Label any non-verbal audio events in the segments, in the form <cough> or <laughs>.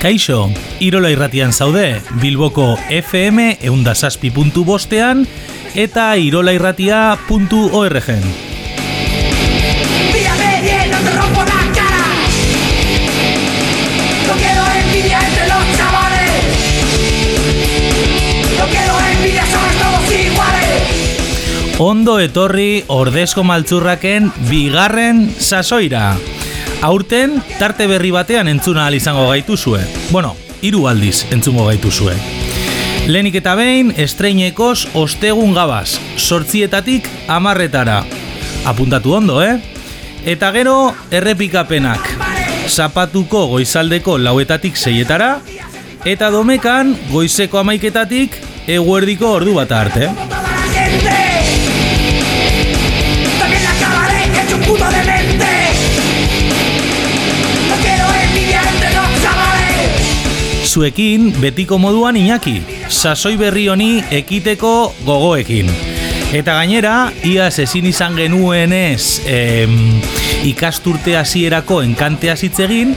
Kaixo, Irola irratian zaude, Bilboko FM eundazazpi puntu bostean eta irolairratia.org. Ondo etorri ordezko maltzurraken bigarren sasoira. Aurten, tarte berri batean entzuna izango gaitu zue. Bueno, hiru aldiz entzungo gaitu zue. Lenik eta behin, estreinekos ostegun gabaz, sortzietatik amarretara. Apuntatu ondo, eh? Eta gero, errepikapenak. Zapatuko goizaldeko lauetatik zeietara, eta domekan goizeko amaiketatik eguerdiko ordu bat arte. Zuekin betiko moduan inaki, sasoi berri honi ekiteko gogoekin. Eta gainera, iaz ezin izan genuenez em, ikasturte hasierako enkantea zitzegin,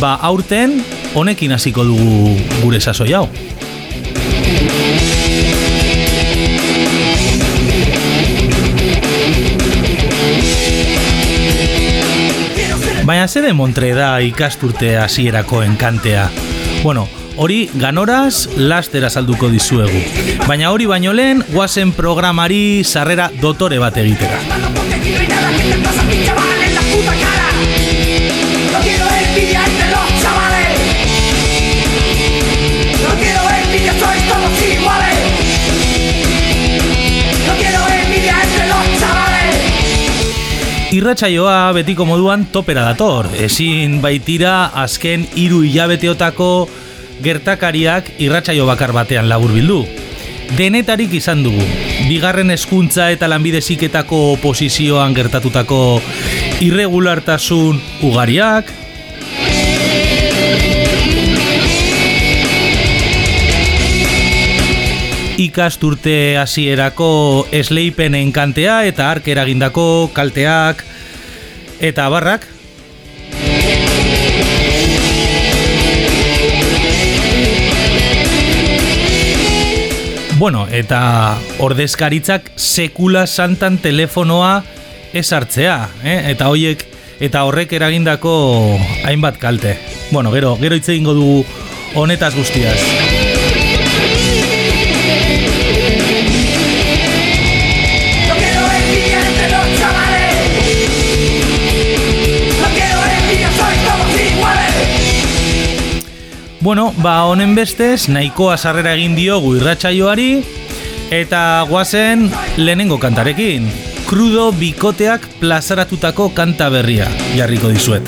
ba aurten honekin hasiko dugu gure sasoi hau. Baina ze de Montre da ikasturte hasierako enkantea. Bueno, hori ganoraz lastera salduko dizuegu. Baina hori baino lehen, guazen programari sarrera dotore bat egitera. Irratsaioa betiko moduan topera dator. Ezin baitira azken hiru hilabeteotako gertakariak irratsaio bakar batean labur bildu. Denetarik izan dugu. Bigarren hezkuntza eta lanbideziketako oposizioan gertatutako irregulartasun ugariak, ikasturte hasierako esleipen enkantea eta ark eragindako kalteak eta barrak. Bueno, eta ordezkaritzak sekula santan telefonoa esartzea, eh? eta hoiek eta horrek eragindako hainbat kalte. Bueno, gero, gero hitz egingo dugu honetaz guztiaz. Bueno, ba honen bestez, nahikoa sarrera egin diogu irratsaioari eta guazen lehenengo kantarekin. Krudo bikoteak plazaratutako kanta berria jarriko dizuet.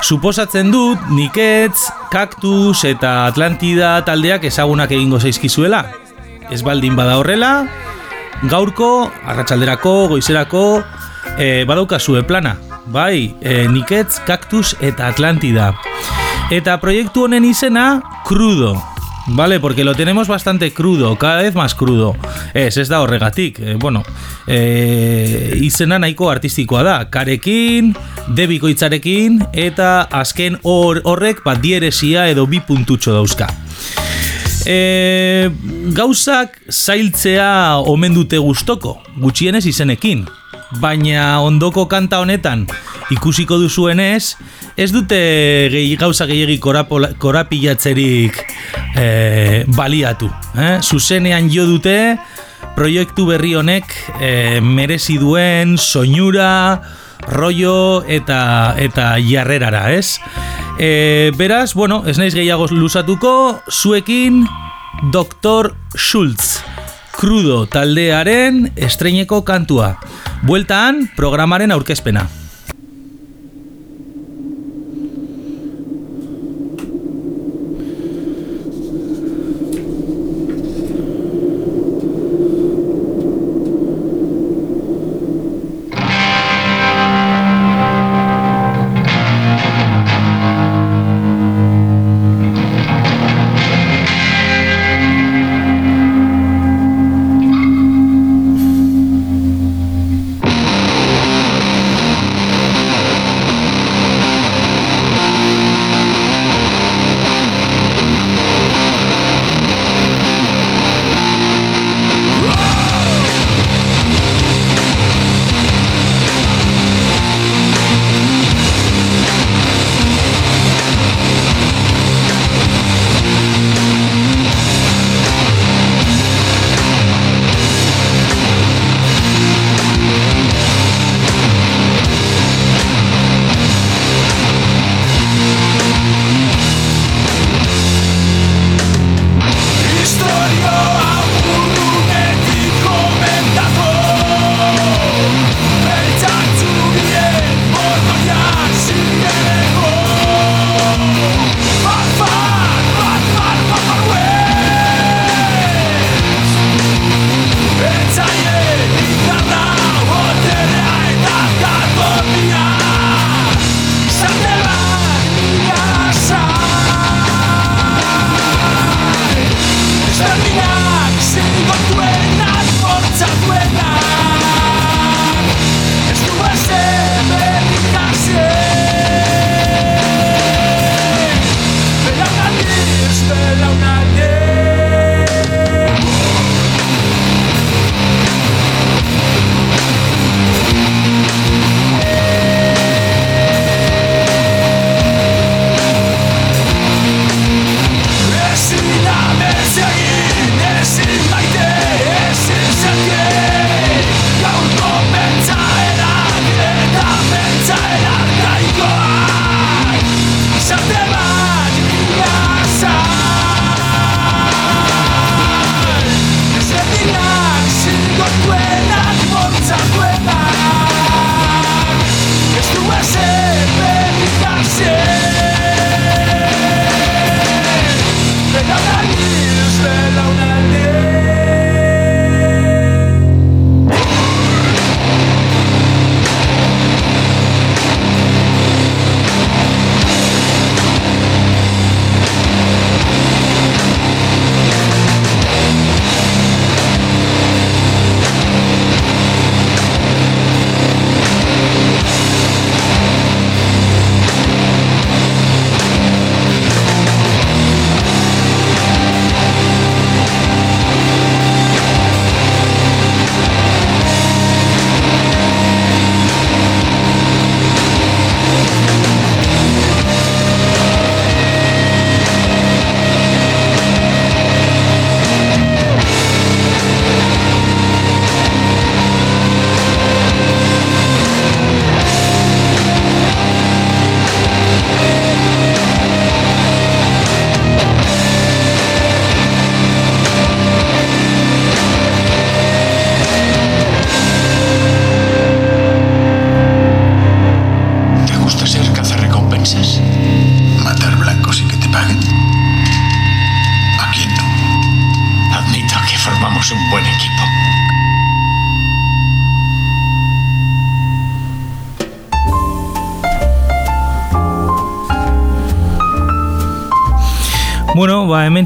Suposatzen dut, Niketz, Kaktus eta Atlantida taldeak ezagunak egingo zaizkizuela. Ez baldin bada horrela, gaurko, arratsalderako, goizerako, e, badaukazue plana. Bai, e, Niketz, Kaktus eta Atlantida. Eta proiektu honen izena, Crudo. Vale, porque lo tenemos bastante crudo, cada vez más crudo. Ez, ez da horregatik. E, bueno, e, izena nahiko artistikoa da. Karekin, debiko itzarekin, eta azken hor, horrek bat dieresia edo bi puntutxo dauzka. E, gauzak zailtzea omen dute gustoko, gutxienez izenekin. Baina ondoko kanta honetan ikusiko duzuenez, ez dute gehi, gauza gehiagi korapilatzerik e, baliatu. Eh? Zuzenean jo dute proiektu berri honek e, merezi duen soinura, rollo eta eta jarrerara, ez? E, beraz, bueno, ez naiz gehiago luzatuko, zuekin Dr. Schultz, krudo taldearen estreineko kantua. Bueltan, programaren aurkezpena.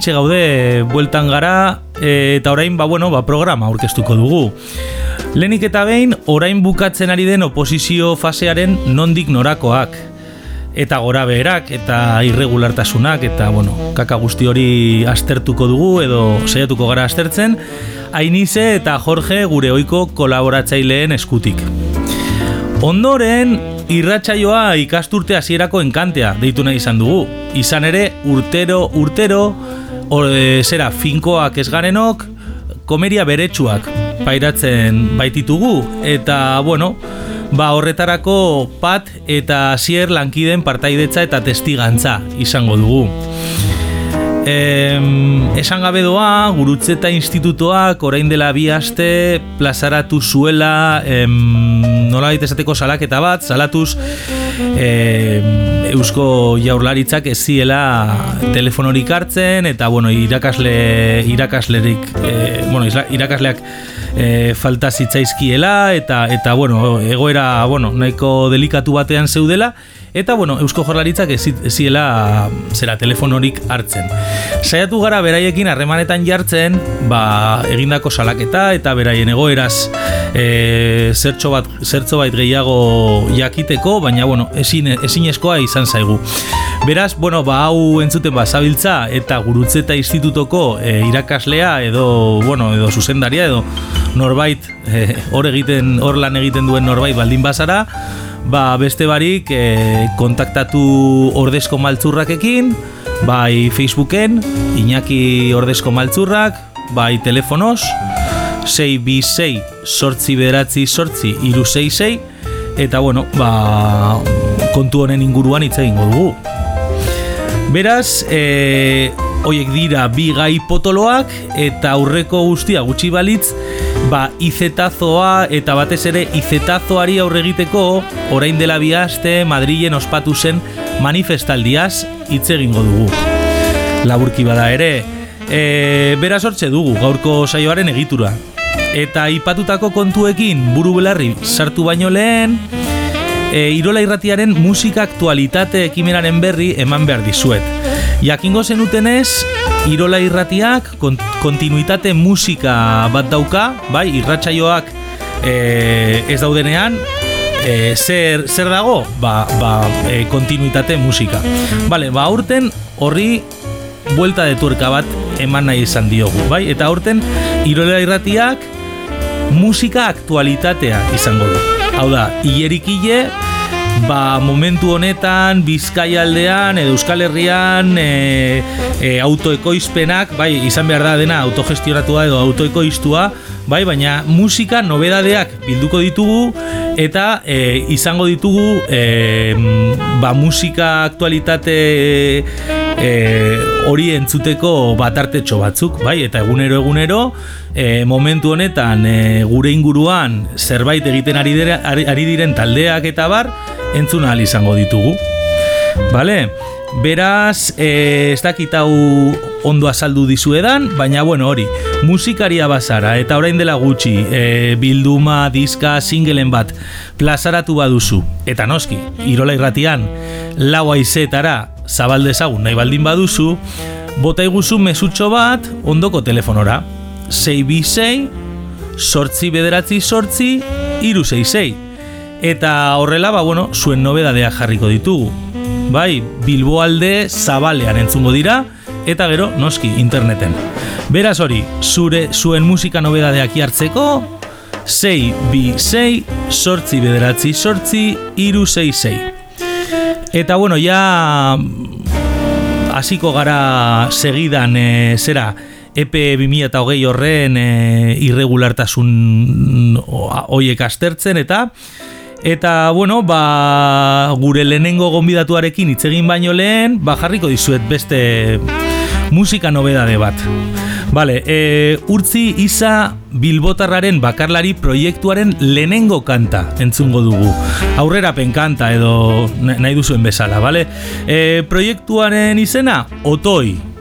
Hementxe gaude bueltan gara e, eta orain ba, bueno, ba, programa aurkeztuko dugu. Lenik eta behin, orain bukatzen ari den oposizio fasearen nondik norakoak. Eta gora beherak, eta irregulartasunak, eta bueno, kaka guzti hori astertuko dugu, edo saiatuko gara astertzen, Ainize eta Jorge gure oiko kolaboratzaileen eskutik. Ondoren, irratsaioa ikasturte hasierako enkantea deitu nahi izan dugu. Izan ere, urtero, urtero, or, e, zera, finkoak ez garenok, komeria beretsuak pairatzen baititugu, eta, bueno, ba, horretarako pat eta zier lankiden partaidetza eta testigantza izango dugu. Em, esan gabe doa, gurutzeta institutoak orain dela bi aste plazaratu zuela em, nola esateko salaketa bat, salatuz em, Eusko Jaurlaritzak ez ziela telefonorik hartzen eta bueno, irakasle irakaslerik e, bueno, irakasleak e, falta zitzaizkiela eta eta bueno, egoera bueno, nahiko delikatu batean zeudela eta bueno, Eusko Jaurlaritzak ez ziela zera telefonorik hartzen. Saiatu gara beraiekin harremanetan jartzen, ba, egindako salaketa eta beraien egoeraz e, zertxo bat zertxo bait gehiago jakiteko, baina bueno, ezin ezinezkoa izan zaigu. Beraz, bueno, ba hau entzuten ba zabiltza eta Gurutzeta Institutoko e, irakaslea edo bueno, edo zuzendaria edo norbait e, egiten hor lan egiten duen norbait baldin bazara, ba beste barik e, kontaktatu ordezko maltzurrakekin, bai Facebooken, Iñaki ordezko maltzurrak, bai telefonos, 6 bi 6 sortzi beratzi sortzi iru 6 eta bueno, ba, kontu honen inguruan hitz egingo dugu. Beraz, e, oiek dira bi gai potoloak eta aurreko guztia gutxi balitz, ba, izetazoa eta batez ere izetazoari aurre egiteko orain dela bi aste Madrilen ospatu zen manifestaldiaz hitz egingo dugu. Laburki bada ere, e, beraz hortze dugu gaurko saioaren egitura. Eta ipatutako kontuekin buru belarri sartu baino lehen, e, Irola irratiaren musika aktualitate ekimenaren berri eman behar dizuet. Jakingo zenutenez, Irola irratiak kontinuitate musika bat dauka, bai, irratsaioak e, ez daudenean, e, zer, zer dago? Ba, ba e, kontinuitate musika. Bale, ba, aurten horri buelta de tuerka bat eman nahi izan diogu, bai? Eta aurten Irola irratiak musika aktualitatea izango du. Hau da, hilerikile ba, momentu honetan Bizkaialdean edo Euskal Herrian e, e, autoekoizpenak, bai, izan behar da dena autogestionatua edo autoekoiztua, bai, baina musika nobedadeak bilduko ditugu eta e, izango ditugu e, ba, musika aktualitate e, hori entzuteko batartetxo batzuk, bai, eta egunero egunero e, momentu honetan e, gure inguruan zerbait egiten ari, ari diren taldeak eta bar entzun ahal izango ditugu. Vale? Beraz, e, ez dakit hau ondo azaldu dizuedan, baina bueno, hori, musikaria bazara eta orain dela gutxi, e, bilduma, diska, singelen bat plazaratu baduzu, eta noski, irola irratian, lau aizetara zabaldezagun nahi baldin baduzu, bota iguzu mesutxo bat ondoko telefonora. 6 bi 6, sortzi bederatzi sortzi, iru 6 Eta horrela, ba, bueno, zuen nobedadea jarriko ditugu. Bai, Bilboalde zabalean entzungo dira, eta gero, noski, interneten. Beraz hori, zure zuen musika nobedadeak jartzeko, 6 bi 6 sortzi bederatzi sortzi iru 6 Eta bueno, ja hasiko gara segidan e, zera EP 2008 horren e, irregulartasun hoiek astertzen eta Eta, bueno, ba, gure lehenengo gonbidatuarekin hitz egin baino lehen, ba, jarriko dizuet beste musika nobedade bat. Vale, e, urtzi isa bilbotarraren bakarlari proiektuaren lehenengo kanta entzungo dugu. Aurrera kanta edo nahi duzuen bezala, vale? E, proiektuaren izena, otoi.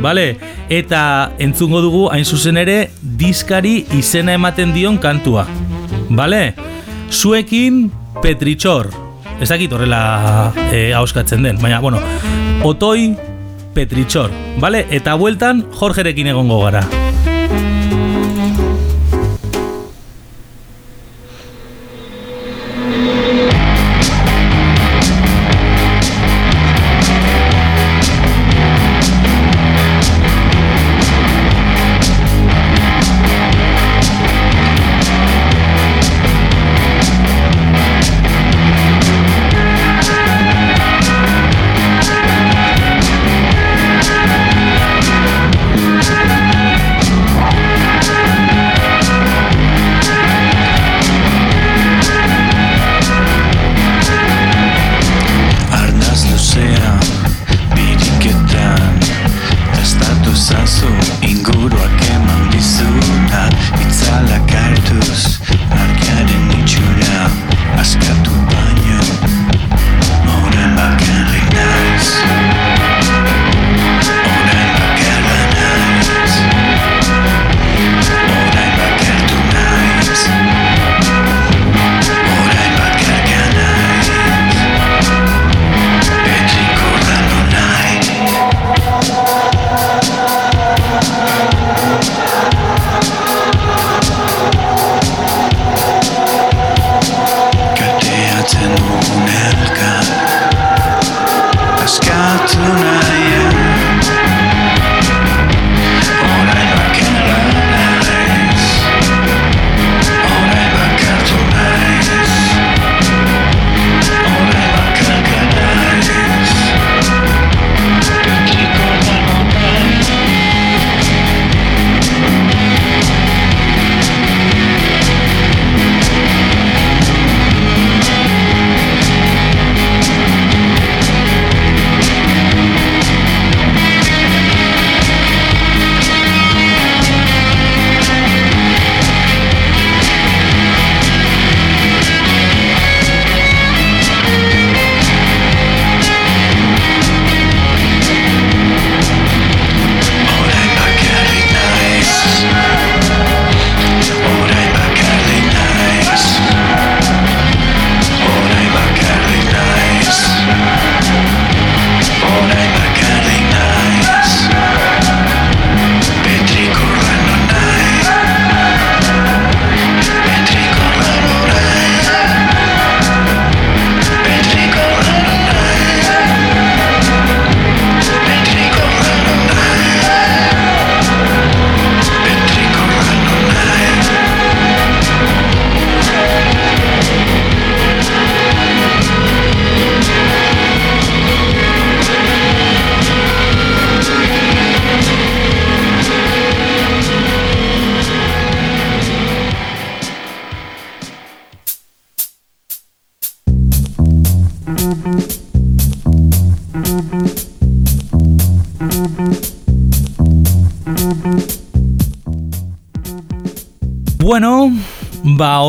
Vale? Eta entzungo dugu hain zuzen ere diskari izena ematen dion kantua. Vale? zuekin Petritxor. Ez dakit horrela e, den, baina, bueno, Otoi Petritxor, vale? Eta bueltan Jorgerekin egongo gara.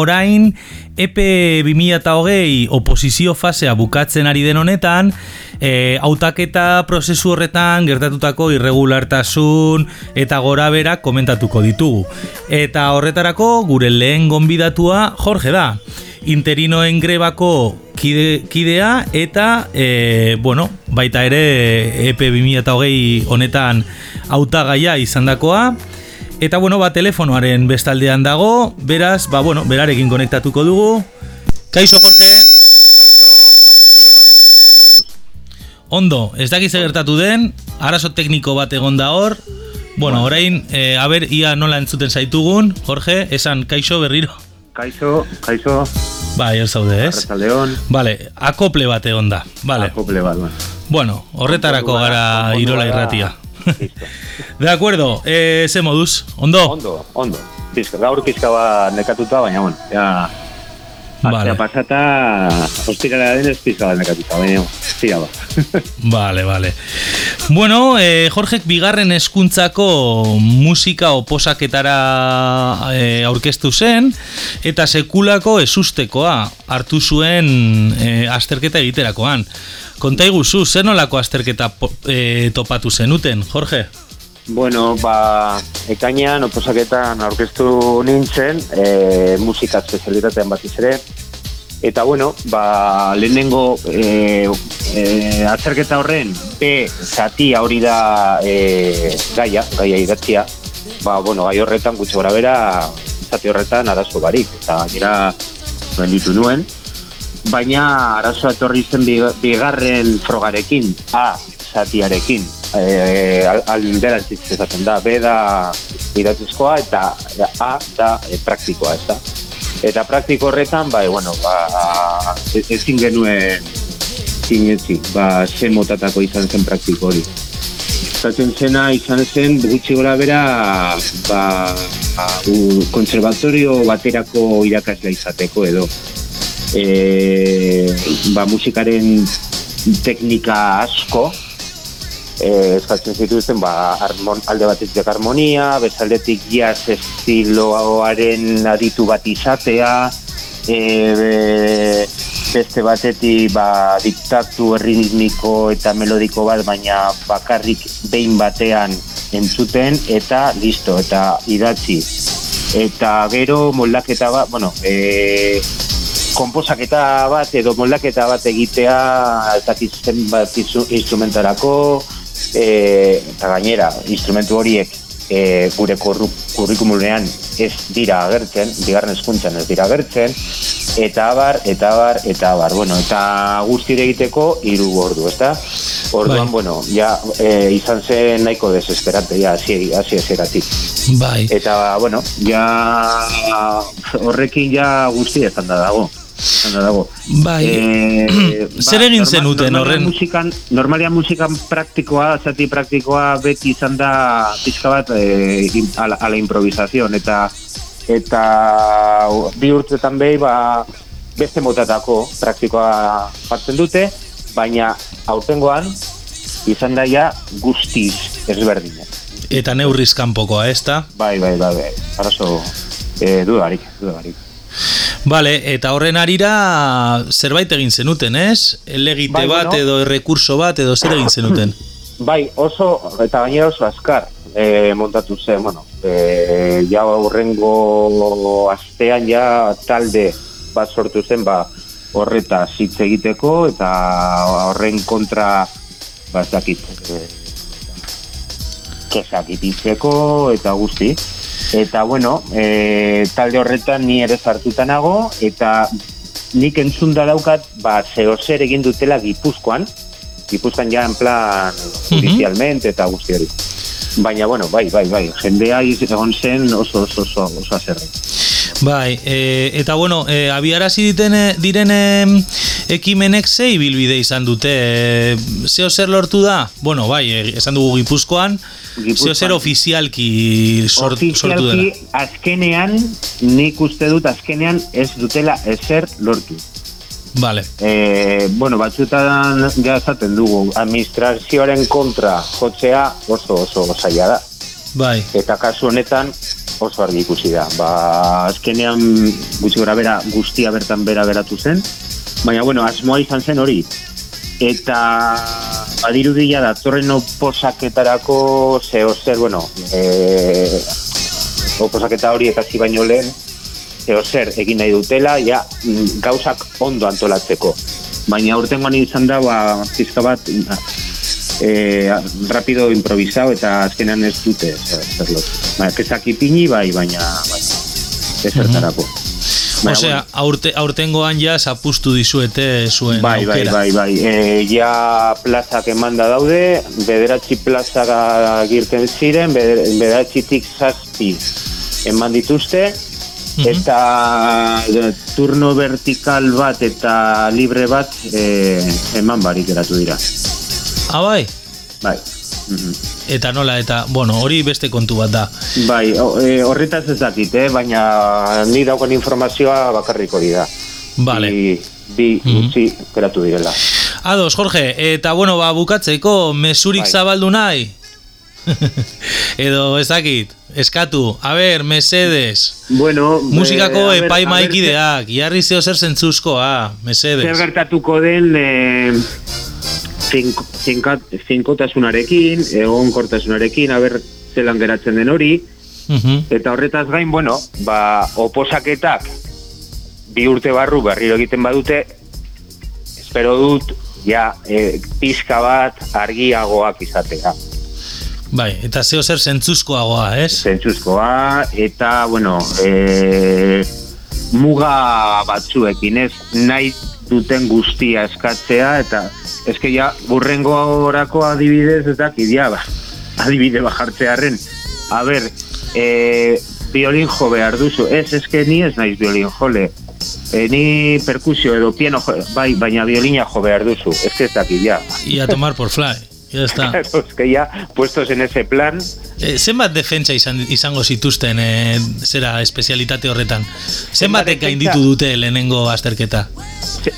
Orain EP 2008 oposizio fasea bukatzen ari den honetan, e, autaketa prozesu horretan gertatutako irregulartasun eta gora berak komentatuko ditugu. Eta horretarako gure lehen gonbidatua Jorge da, interinoen grebako kide, kidea eta e, bueno, baita ere EP 2008 honetan autagaia izandakoa. Eta bueno, ba, telefonoaren bestaldean dago, beraz, ba, bueno, berarekin konektatuko dugu. Kaixo, Jorge! Kaixo, Ondo, ez dakiz gertatu den, arazo tekniko bat egon da hor. Bueno, orain, e, a ber, ia nola entzuten zaitugun, Jorge, esan kaixo berriro. Kaixo, kaixo. Bai, ez zaude, ez? Arratzaldeon. Vale, akople bat egon da. Vale. Akople bat, bueno. Bueno, horretarako gara irola gara. irratia. Listo. De acuerdo, eh, ze moduz, ondo? Ondo, ondo. Pizka, gaur pizka bat nekatuta, baina, bueno, ja... Vale. Vale. pasata, ostirara denez pizka bat nekatuta, baina, zira ba. <laughs> Vale, vale. Bueno, eh, Jorgek bigarren hezkuntzako musika oposaketara eh, aurkeztu zen eta sekulako ezustekoa hartu zuen eh, azterketa egiterakoan. Konta iguzu, zer nolako azterketa eh, topatu zenuten, Jorge? Bueno, ba, ekainean, oposaketan aurkeztu nintzen, e, musika espezialitatean batiz ere, Eta bueno, ba, lehenengo e, e, atzerketa horren B zatia hori da e, gaia, gaia idatzia. Ba, bueno, gai horretan gutxi gora bera, zati horretan arazo barik. Eta gira ditu nuen. Baina arazoa etorri zen biga- bigarren frogarekin, A zatiarekin. E, al- alderantziz esaten da, B da idatzizkoa eta A da e, praktikoa, ez da. Eta praktiko horretan, bai, bueno, ba, e- ezin genuen sinetzi, ba, ze motatako izan zen praktiko hori. Zaten zena izan zen gutxi gora bera, ba, ba, u, konservatorio baterako irakaslea izateko edo. E, ba, musikaren teknika asko, eh, eskatzen zituzten ba, harmon, alde batetik harmonia, bezaldetik jazz estiloaren aditu bat izatea, e, be- beste batetik ba, diktatu erritmiko eta melodiko bat, baina bakarrik behin batean entzuten eta listo, eta idatzi. Eta gero moldaketa bat, bueno, e, konposaketa bat edo moldaketa bat egitea dakit zenbat instru- instrumentarako e, eta gainera instrumentu horiek e, gure kurrikumulean ez dira agertzen, bigarren hezkuntzan ez dira agertzen eta abar, eta abar, eta abar bueno, eta guztire egiteko hiru ordu, ezta? Orduan, Bai. bueno, ja e, izan zen nahiko desesperante, ja, hasi hasi hasieratik. Bai. Eta, bueno, ja horrekin ja guzti ezan da dago. Dago. Bai. Eh, <clears throat> Zer egin zenuten normalean horren? Musikan, normalean musikan praktikoa, zati praktikoa beti izan da pixka bat in- ala, ala improvisazion. Eta, eta bi urtetan behi, ba, beste motatako praktikoa partzen dute, baina aurtengoan izan da ja guztiz ezberdina. Eta neurriz kanpokoa, ez da? Bai, bai, bai, bai. Arazo, eh, dudarik, dudarik. Vale, eta horren arira zerbait egin zenuten, ez? Elegite Bai, bat bueno. edo errekurso bat edo zer egin zenuten? <clears throat> Bai, oso, eta gainera oso azkar e, montatu zen, bueno, e, ja horrengo astean ja talde bat sortu zen, ba, horreta hitz egiteko, eta horren kontra, ba, ez dakit, e, kesak ipintzeko, eta guzti. Eta, bueno, e, talde horretan ni ere sartuta nago, eta nik entzunda daukat, ba, zeo zer egin dutela Gipuzkoan, Gipuzkoan ja en plan judicialmente eta guzti hori. Baina, bueno, bai, bai, bai, jendea egon zen oso, oso, oso, oso azerre. Bai, e, eta bueno, e, abiarazi ditene, diren ekimenek ze ibilbide izan dute. E, zeo zer lortu da? Bueno, bai, e, esan dugu Gipuzkoan, zeo zer Gipuzkoan- ofizialki sort, sortu dela. Ofizialki, azkenean, nik uste dut azkenean ez dutela ezer lortu. Vale, E, bueno, batzutan ja esaten dugu, administrazioaren kontra jotzea oso oso zaila da. bai, Eta kasu honetan, oso argi ikusi da. Ba, azkenean gutxi gora bera guztia bertan bera geratu zen, baina bueno, asmoa izan zen hori. Eta badirudia da, torren oposaketarako zeo zer, bueno, e, oposaketa hori ekasi baino lehen, zeo zer egin nahi dutela, ja, gauzak ondo antolatzeko. Baina urtengoan izan da, ba, pizka bat, e, rapido improvisado eta azkenean ez dute zerlo. Ba, kesak ipini bai, baina bai, ezertarako. Mm -hmm. Osea, aurte, aurtengoan ja zapustu dizuete zuen bai, bai aukera. Bai, bai, bai. E, ja plazak emanda daude, bederatzi plazak girten ziren, bederatzitik zazpi eman dituzte, mhm. eta turno vertikal bat eta libre bat e, eman barik eratu dira. Ah, bai? Bai. Mhm. Eta nola, eta, bueno, hori beste kontu bat da. Bai, e, horretaz ez dakit, eh? baina ni daukan informazioa bakarrik hori da. Vale. Bi, bi mm -hmm. utzi keratu direla. Ados, Jorge, eta bueno, ba, bukatzeko, mesurik bai. zabaldu nahi? <laughs> Edo, ez dakit, eskatu, a ber, mesedes. Bueno, Musikako e, epai maikideak, jarri zeo zer zentzuzkoa, mesedes. Zer gertatuko den... Eh, finkotasunarekin, egon kortasunarekin, haber zelan geratzen den hori, mhm. eta horretaz gain, bueno, ba, oposaketak bi urte barru berriro egiten badute, espero dut, ja, e, pizka bat argiagoak izatea. Bai, eta zeo zer zentzuzkoagoa, ez? Zentzuzkoa, eta, bueno, e, muga batzuekin, ez? Nahi duten guztia eskatzea, eta eske ja, burrengo orako adibidez, eta kidia, ba, adibide bajartzearen. A ber, e, violin jo behar duzu, ez, eske ni ez naiz violin jole, e, ni perkusio edo piano jo, bai, baina violina jo behar duzu, ez que ez dakit, ja. I a tomar por fly. Ya está. <laughs> es que ya, puestos en ese plan... Eh, zenbat defentsa izan, izango zituzten eh, zera espezialitate horretan? Zenbat gainditu dute lehenengo azterketa?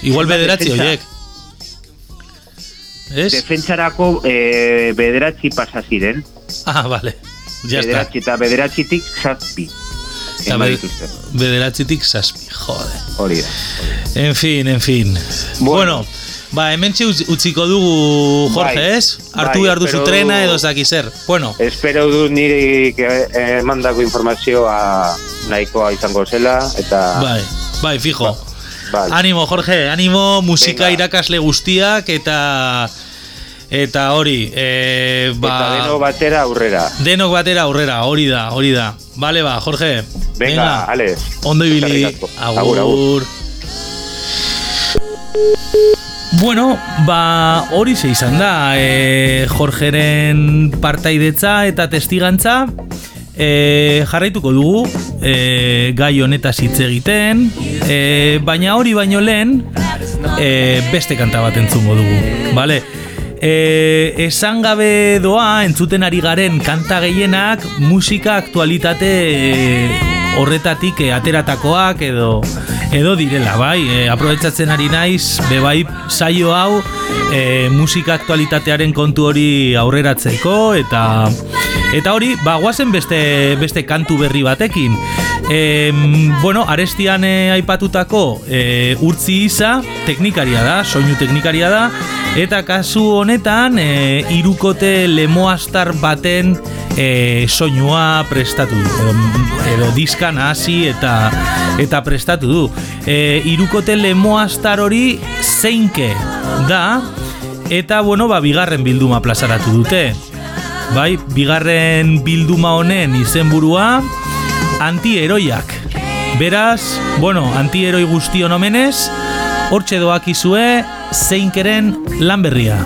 Igual bederatzi horiek. ¿Es? Defentsarako eh, bederatzi pasa ziren. Ah, vale. Ya bederatzi eta bederatzitik zazpi. Eta be, bederatzitik zazpi, jode. Hori da. En fin, en fin. Bueno, bueno Ba, hemen utziko dugu Jorge, bai, ez? Artu bai, behar duzu trena edo zaki zer. Bueno. Espero du niri eh, mandako informazioa nahikoa izango zela, eta... Bai, bai, fijo. Ba, bai. Animo, Jorge, animo musika Venga. irakasle guztiak, eta... Eta hori, e, ba... Eta denok batera aurrera. Denok batera aurrera, hori da, hori da. Bale ba, Jorge. Venga, Venga. ale. Ondo ibili. Agur. agur. agur. Bueno, ba hori ze izan da, e, Jorgeren partaidetza eta testigantza e, jarraituko dugu e, gai honetaz hitz egiten, e, baina hori baino lehen e, beste kanta bat entzungo dugu, bale? E, esan gabe doa entzuten ari garen kanta gehienak musika aktualitate horretatik e, ateratakoak edo edo direla, bai, e, aprobetsatzen ari naiz, be bai, saio hau e, musika aktualitatearen kontu hori aurreratzeko eta eta hori, ba, guazen beste, beste kantu berri batekin. E, bueno, arestian e, aipatutako e, urtzi isa teknikaria da, soinu teknikaria da, eta kasu honetan e, irukote lemoastar baten e, soinua prestatu du. Edo, edo diskan hasi eta eta prestatu du. E, irukote lemoastar hori zeinke da. Eta bueno ba bigarren bilduma plazaratu dute. Bai bigarren bilduma honen izenburua antieroiak beraz bueno antieroi guztion omenez hortxe doakizue zeinkeren lan berria.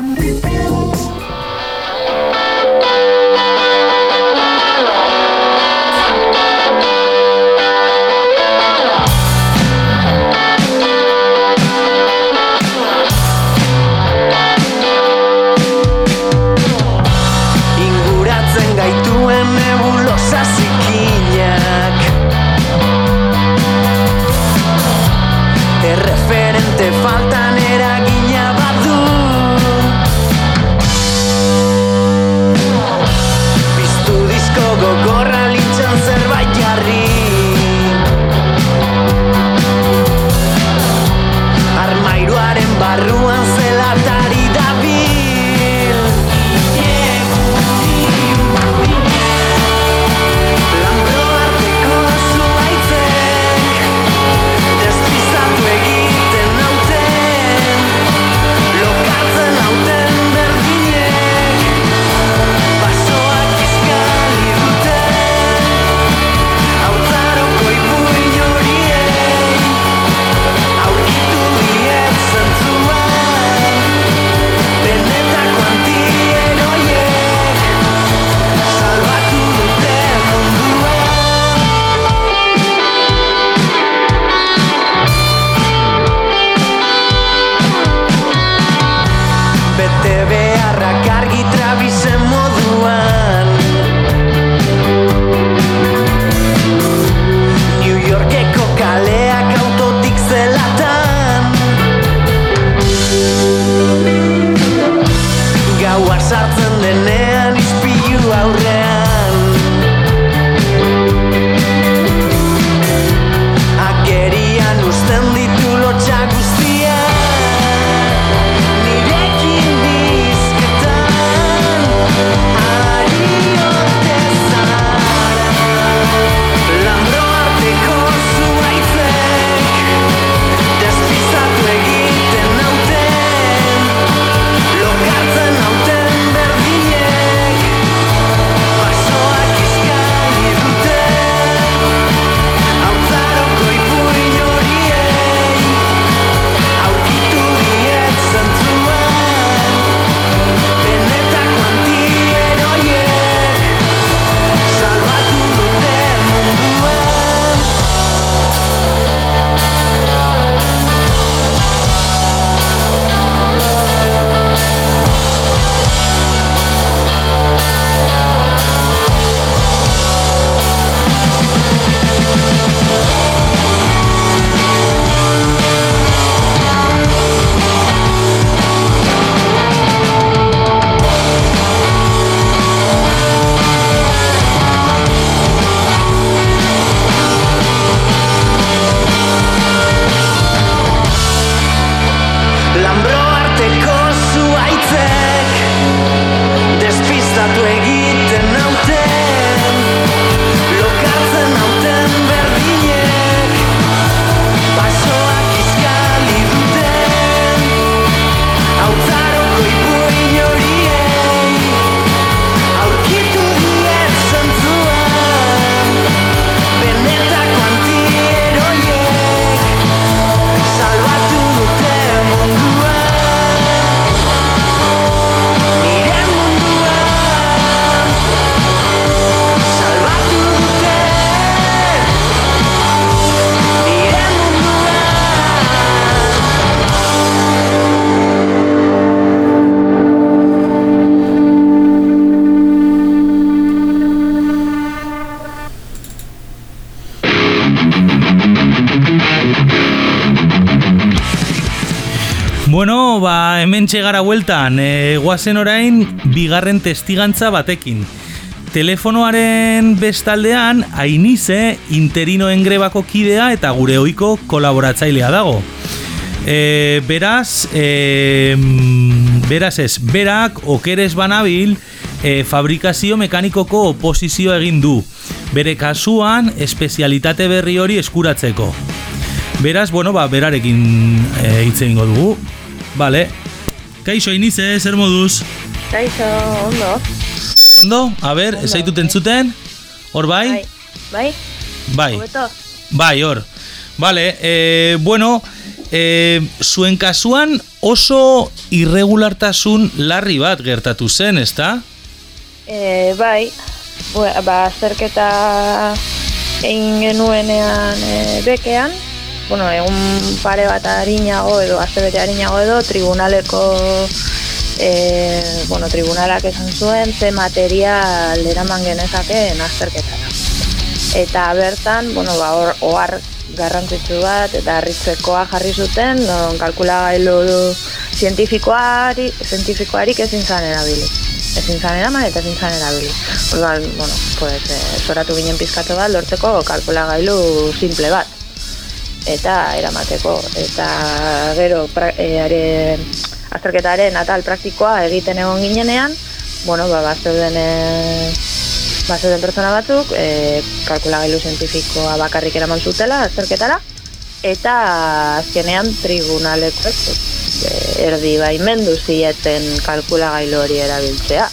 Ba, hemen txegara hueltan, e, guazen orain, bigarren testigantza batekin. Telefonoaren bestaldean, ainize, interinoen grebako kidea eta gure oiko kolaboratzailea dago. E, beraz, e, beraz ez, berak okeres banabil e, fabrikazio mekanikoko oposizio egin du. Bere kasuan, espezialitate berri hori eskuratzeko. Beraz, bueno, ba, berarekin e, hitz egingo dugu. Vale. Kaixo, inize, zer moduz? Kaixo, ondo. Ondo? A ber, ez zaituten zuten? Hor bai? Bai? Bai. Hobeto? Bai, hor. Vale, eh, bueno, eh, zuen kasuan oso irregulartasun larri bat gertatu zen, ezta? E, bai, Bue, ba, azterketa egin genuenean e, bekean, bueno, egun pare bat harinago edo, azte bete harinago edo, tribunaleko, e, bueno, tribunalak esan zuen, ze material eraman genezakeen azterketara. Eta bertan, bueno, ba, hor, ohar garrantzitsu bat eta harritzekoa jarri zuten, non kalkulagailu zientifikoari, zientifikoarik ezin zan erabili. Ezin zan eraman eta ezin zan erabili. Orduan, bueno, pues, eh, zoratu ginen pizkatu bat, lortzeko kalkulagailu simple bat. Eta eramateko. Eta gero, e, are, azterketaren atal praktikoa egiten egon ginenean, bueno, ba, bazeuden e, bazeuden pertsona batzuk, e, kalkulagailu zientifikoa bakarrik eraman zutela azterketara, eta azkenean tribunaleko e, erdi baimendu zieten kalkulagailu hori erabiltzea.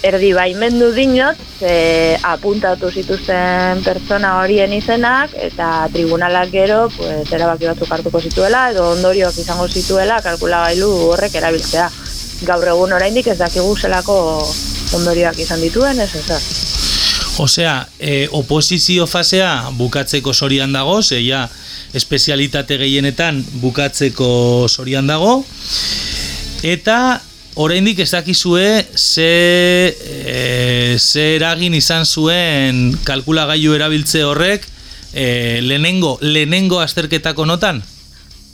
Erdi baimendu dinot, e, apuntatu zituzten pertsona horien izenak, eta tribunalak gero, pues, erabaki batzuk hartuko zituela, edo ondorioak izango zituela kalkulagailu horrek erabiltzea. Gaur egun oraindik ez dakigu zelako ondorioak izan dituen, ez ez. Osea, e, oposizio fasea bukatzeko sorian dago, ze ja espezialitate gehienetan bukatzeko sorian dago, eta oraindik ez dakizue ze, e, ze eragin izan zuen kalkulagailu erabiltze horrek e, lehenengo, lehenengo azterketako notan?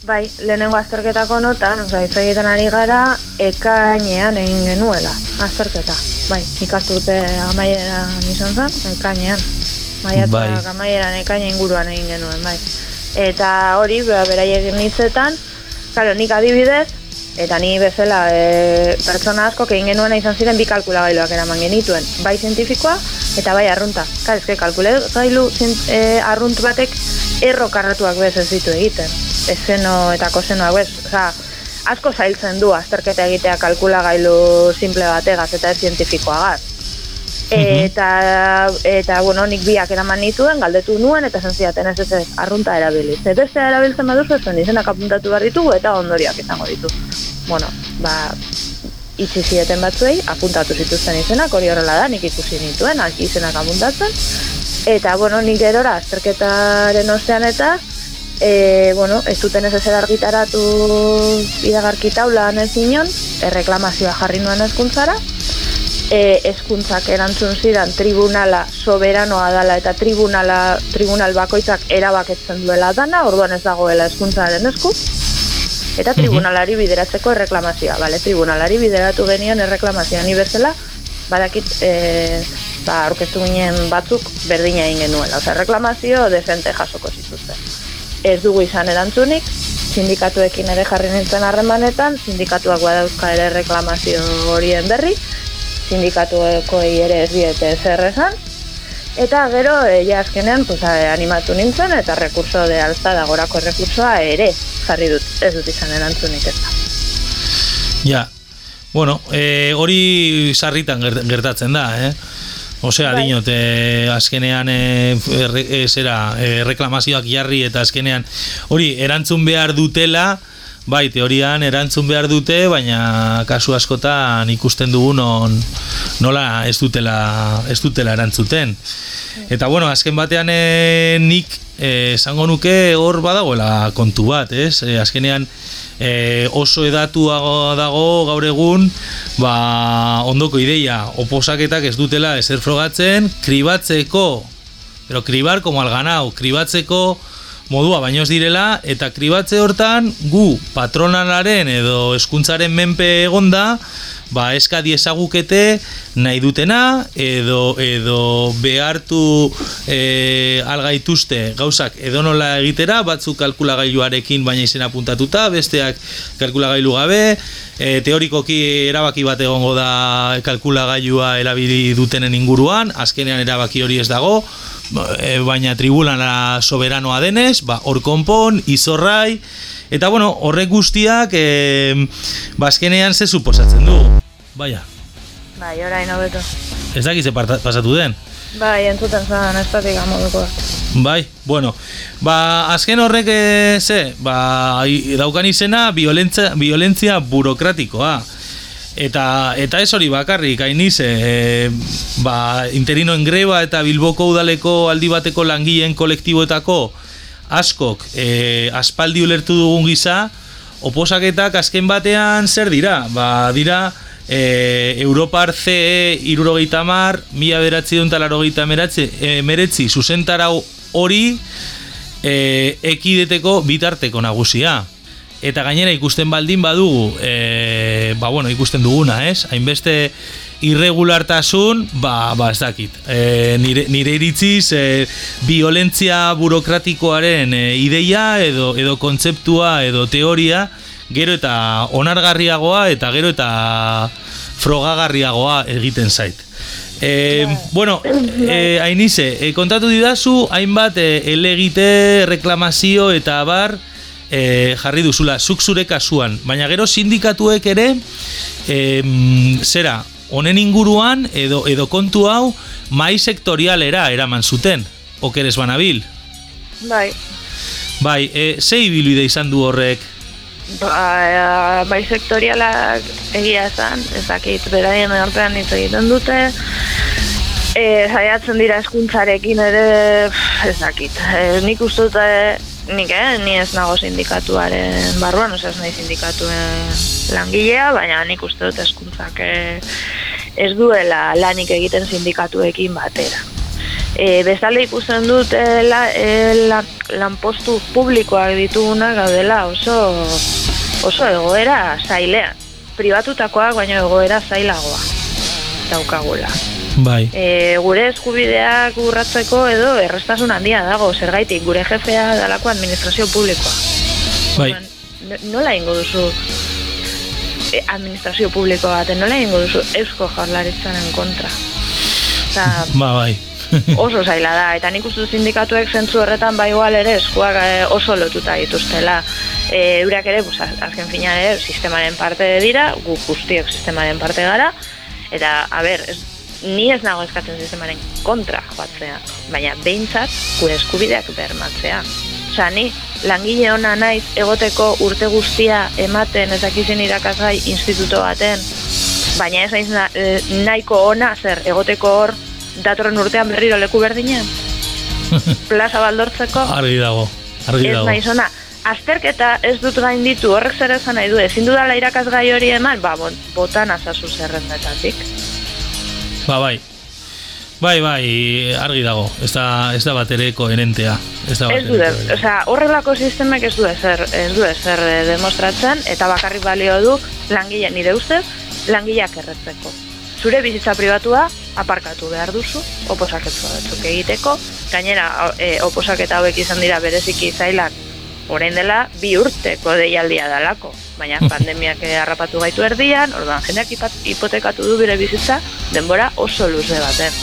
Bai, lehenengo azterketako notan, oza, hitz egiten ari gara, ekainean egin genuela, azterketa. Bai, ikasturte amaieran izan zen, ekainean. Maiatzak Bai. amaieran ekaina inguruan egin genuen, bai. Eta hori, bera, beraiekin hitzetan, claro, nik adibidez, eta ni bezala e, pertsona asko egin genuena izan ziren bi kalkulagailuak eraman genituen, bai zientifikoa eta bai arrunta. Claro, eske kalkulagailu e, arrunt batek erro karratuak bez ez ditu egiten. Ezeno eta kosenoak bez, osea, asko zailtzen du azterketa egitea kalkulagailu simple bategaz eta ez zientifikoagaz. Eta, eta, bueno, nik biak eraman nituen, galdetu nuen, eta esan zidaten ez ez ez, arrunta erabili. Ze beste erabiltzen baduzu, ez izenak apuntatu behar ditugu, eta ondorioak izango ditu. Bueno, ba, itxi zieten batzuei, apuntatu zituzten izenak, hori horrela da, nik ikusi nituen, ak- izenak apuntatzen. Eta, bueno, nik gerora, azterketaren ostean eta, e, bueno, ez duten ez ezer argitaratu iragarki taulan ez inon, erreklamazioa jarri nuen ezkuntzara, e, eskuntzak erantzun zidan tribunala soberanoa dala eta tribunala, tribunal bakoitzak erabaketzen duela dana, orduan ez dagoela eskuntzaren esku, eta tribunalari bideratzeko erreklamazioa, bale, tribunalari bideratu genion erreklamazioa ni bezala, badakit e, ba, aurkeztu ginen batzuk berdina egin genuela, osea, erreklamazio defente jasoko zituzten. Ez dugu izan erantzunik, sindikatuekin ere jarri nintzen harremanetan, sindikatuak badauzka ere reklamazio horien berri, sindikatuekoei ere ez diete zer esan, eta gero, e, ja azkenean, pues, animatu nintzen, eta rekurso de alzada gorako rekursoa ere jarri dut, ez dut izan erantzunik ez da. Ja, bueno, e, hori sarritan ger- gertatzen da, eh? Osea, Bai. dinot, e, azkenean e, e, zera, e, reklamazioak jarri eta azkenean hori erantzun behar dutela, bai, teorian erantzun behar dute, baina kasu askotan ikusten dugu non, nola ez dutela, ez dutela erantzuten. Eta bueno, azken batean e, nik e, esango nuke hor badagoela kontu bat, ez? E, azkenean e, oso edatuago dago gaur egun ba, ondoko ideia, oposaketak ez dutela ezer frogatzen, kribatzeko, pero kribar como al ganau, kribatzeko modua baino ez direla eta kribatze hortan gu patronalaren edo eskuntzaren menpe egonda ba eska diezagukete nahi dutena edo edo behartu e, algaituzte gauzak edonola egitera batzuk kalkulagailuarekin baina izen apuntatuta besteak kalkulagailu gabe e, teorikoki erabaki bat egongo da kalkulagailua erabili dutenen inguruan azkenean erabaki hori ez dago e, baina tribunala soberanoa denez ba hor konpon izorrai Eta bueno, horrek guztiak eh, bazkenean ze suposatzen du. Baia. Bai, orain hobeto. Ez dakiz ze pasatu den. Bai, entzuten zan, ez patik amoduko. Bai, bueno, ba, azken horrek e, ze, ba, daukan izena violentzia, violentzia burokratikoa. Eta, eta ez hori bakarrik, hain ize, e, ba, interinoen greba eta bilboko udaleko aldi bateko langileen kolektiboetako askok e, aspaldi ulertu dugun gisa, oposaketak azken batean zer dira? Ba, dira e, Europar CE irurogeita mar, mila beratzi duen talarogeita meretzi, e, meretzi zuzentarau hori e, ekideteko bitarteko nagusia. Eta gainera ikusten baldin badugu, e, ba bueno, ikusten duguna, ez? Hainbeste irregulartasun, ba, ba ez dakit. E, nire, nire iritziz, e, violentzia burokratikoaren e, ideia edo, edo kontzeptua edo teoria, gero eta onargarriagoa eta gero eta frogagarriagoa egiten zait. E, bueno, e, hainize, e, kontatu didazu, hainbat e, elegite, reklamazio eta bar e, jarri duzula, zuk zure kasuan, baina gero sindikatuek ere, e, zera, honen inguruan edo edo kontu hau mai sektorialera eraman zuten okeres banabil. Bai. Bai e, ze ibilbide izan du horrek ba, bai sektorialak egia esan ezakit beraien artean hitz egiten dute e, zaiatzen dira eskuntzarekin ere ezakit e, nik uste dute nik, eh, ni ez nago sindikatuaren barruan, ez nahi sindikatuen langilea, baina nik uste dut eskuntzak eh, ez duela lanik egiten sindikatuekin batera. E, bezale ikusten dut e, la, e, la, lanpostu publikoak ditugunak gaudela oso, oso egoera zailean. Pribatutakoak baina egoera zailagoa daukagula. Bai. E, gure eskubideak urratzeko edo errestasun handia dago, zergaitik gure jefea dalako administrazio publikoa. Bai. Nola ingo duzu e, administrazio publiko bat, nola ingo duzu eusko jaurlaritzaren kontra? Osa, ba, bai. <laughs> oso zaila da, eta nik uste sindikatuek zentzu horretan bai igual ere eskuak e, oso lotuta dituztela. E, eurak ere, pues, azken fina ere, sistemaren parte dira, gu guztiok sistemaren parte gara, eta, a ber, ez, ni ez nago eskatzen sistemaren kontra joatzea, baina behintzat gure eskubideak bermatzea. Osa, ni langile ona naiz egoteko urte guztia ematen ezakizien irakasgai instituto baten, baina ez naiz na, eh, nahiko ona zer egoteko hor datorren urtean berriro leku berdinean. <laughs> Plaza baldortzeko. Argi dago, argi dago. Ez naiz ona, azterketa ez dut gain ditu horrek zer esan nahi du, ezin dudala irakasgai hori eman, ba, botan azazu zerrendetatik. Ba, bai. Bai, bai, argi dago. Ez da, ez da bat ere koherentea. Ez da Ez du, o sea, horrelako sistemek ez du ezer, ez du ezer eh, demostratzen, eta bakarrik balio du langile nire ustez, langileak erretzeko. Zure bizitza pribatua aparkatu behar duzu, oposaketzu batzuk egiteko, gainera e, oposaketa hauek izan dira bereziki zailak orain dela bi urteko deialdia dalako. Baina pandemiak harrapatu gaitu erdian, orduan jendeak hipotekatu du bere bizitza denbora oso luze baten.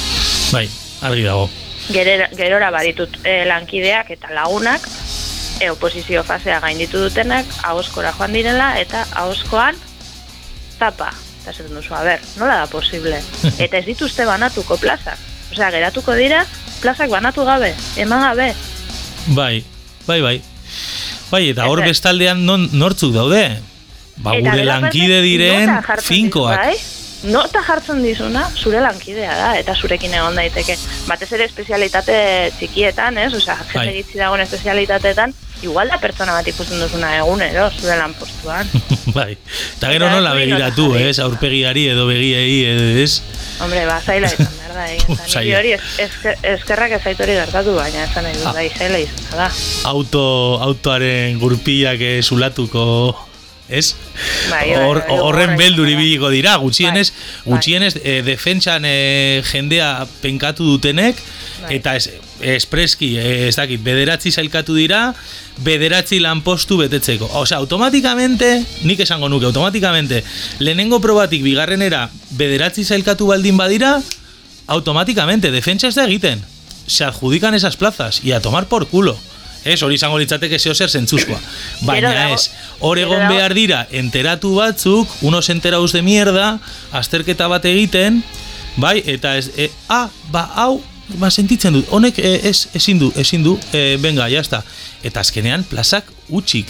Bai, argi dago. Gerera, gerora baditut e, lankideak eta lagunak, e, oposizio fasea gainditu dutenak, ahoskora joan direla, eta ahoskoan zapa. Eta zer duzu, a ber, nola da posible? <laughs> Eta ez dituzte banatuko plazak. Osea, geratuko dira, plazak banatu gabe, eman gabe. Bai, bai, bai. Bai, eta hor bestaldean non, nortzuk daude? Ba, gure lankide diren finkoak. Bai? Nota jartzen dizuna, zure lankidea da, eta zurekin egon daiteke. Batez ere espezialitate txikietan, ez? Osea, jende bai. gitzi dagoen espezialitateetan, igual da pertsona bat ikusten duzuna egunero, zure lan postuan. <laughs> bai, eta gero nola begiratu, ez? Aurpegiari edo begiei, ez? Hombre, ba, zaila izan bai. Puh, <laughs> Eta zaila. hori ez- eskerrak ez zait hori gertatu, baina esan nahi dut, Ah. bai, zaila izan da. Auto, autoaren gurpilak eh, zulatuko, ez? Bai, bai, bai, horren gogorra beldur izan da. ibiliko dira, gutxienez, gutxienez eh, defentsan eh, jendea penkatu dutenek, Bai. eta es, espreski, eh, ez dakit, bederatzi zailkatu dira, bederatzi lanpostu betetzeko. Osea, automatikamente, nik esango nuke, automatikamente, lehenengo probatik bigarrenera bederatzi zailkatu baldin badira, automáticamente, defentsa ez da egiten. Se adjudican esas plazas y a tomar por culo. Ez, hori izango litzateke zeo zer zentzuzkoa. Baina ez, hor egon behar dira enteratu batzuk, unos enteraus de mierda, azterketa bat egiten, bai, eta ez, e, ah, ba, hau, ba, sentitzen dut, honek e, ez, ezin du, ezin du, e, venga, jazta. Eta azkenean plazak utxik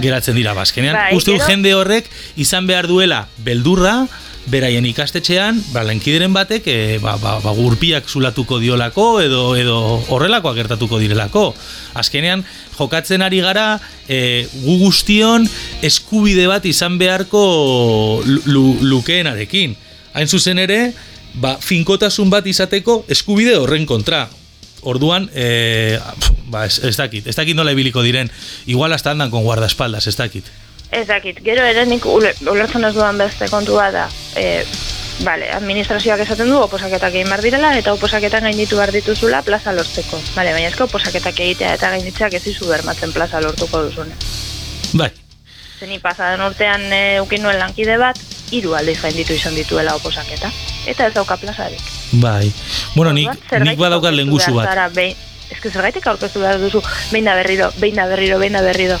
geratzen dira, ba, azkenean, Bai, uste gero- jende horrek izan behar duela beldurra, beraien ikastetxean, ba, lankideren batek, e, ba, ba, ba, gurpiak zulatuko diolako, edo, edo horrelakoak gertatuko direlako. Azkenean, jokatzen ari gara, e, gu guztion eskubide bat izan beharko lu, lu- lukeenarekin. Hain zuzen ere, ba, finkotasun bat izateko eskubide horren kontra. Orduan, e, ba, ez, ez dakit, ez dakit nola ibiliko diren. Igual hasta andan con guardaespaldas, ez dakit. Ez dakit, gero ere nik ule- ulertzen ez dudan beste kontua da, e, Vale, administrazioak esaten du oposaketak egin behar direla eta oposaketak gainditu behar dituzula plaza lortzeko. Vale, baina esko oposaketak egitea eta gainditzeak ez dizu bermatzen plaza lortuko duzune. Bai, Zeni pasaden urtean e, ukin nuen lankide bat, hiru aldiz gainditu izan dituela oposaketa. Eta ez dauka plazarik. bai. Bueno, nik, Orduan, nik badaukat lenguzu bat. zara, behin- que zergaitik aurkeztu behar duzu, behin da berriro, behin da berriro, behin da berriro.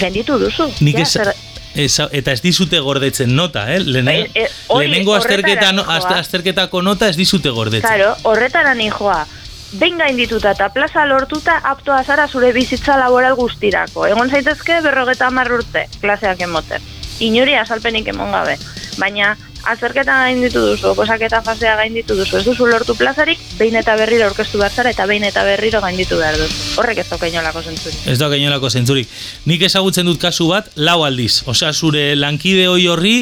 Gainditu duzu. Nik Ja, ez, zer- ez, eta ez dizute gordetzen nota, eh? Lehene, Eh, eh, hori- lehenengo azterketa, no, azterketako nota ez dizute gordetzen. Claro, horretara joa. Behin gaindituta eta plaza lortuta aptoa zara zure bizitza laboral guztirako. Egon zaitezke berrogeta hamar urte klaseak emoten. Inori azalpenik emon gabe. Baina azerketa gainditu duzu, oposaketa fasea gainditu duzu. Ez duzu lortu plazarik, behin eta berriro aurkeztu behar zara eta behin eta berriro gainditu behar duzu. Horrek ez dauka inolako zentzurik. Ez da gainolako zentzurik. Nik ezagutzen dut kasu bat, lau aldiz. Osea, zure lankide hoi horri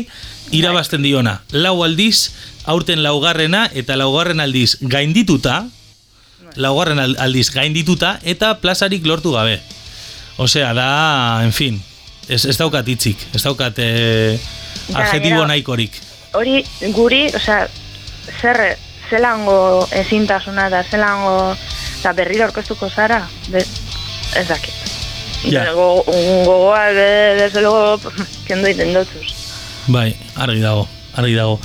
irabazten diona. Lau aldiz, aurten laugarrena eta laugarren aldiz gaindituta, laugarren al- aldiz gaindituta eta plazarik lortu gabe. Osea, da, en fin, ez, ez daukat hitzik, ez daukat eh, adjetibo nahikorik. Hori guri, osea, zer, zelango ezintasuna da, zelango, eta berriro aurkeztuko zara, de, ez dakit. Ja. Go- Gogoa, de- desde luego, <laughs> kendo iten dutuz. Bai, argi dago, argi dago.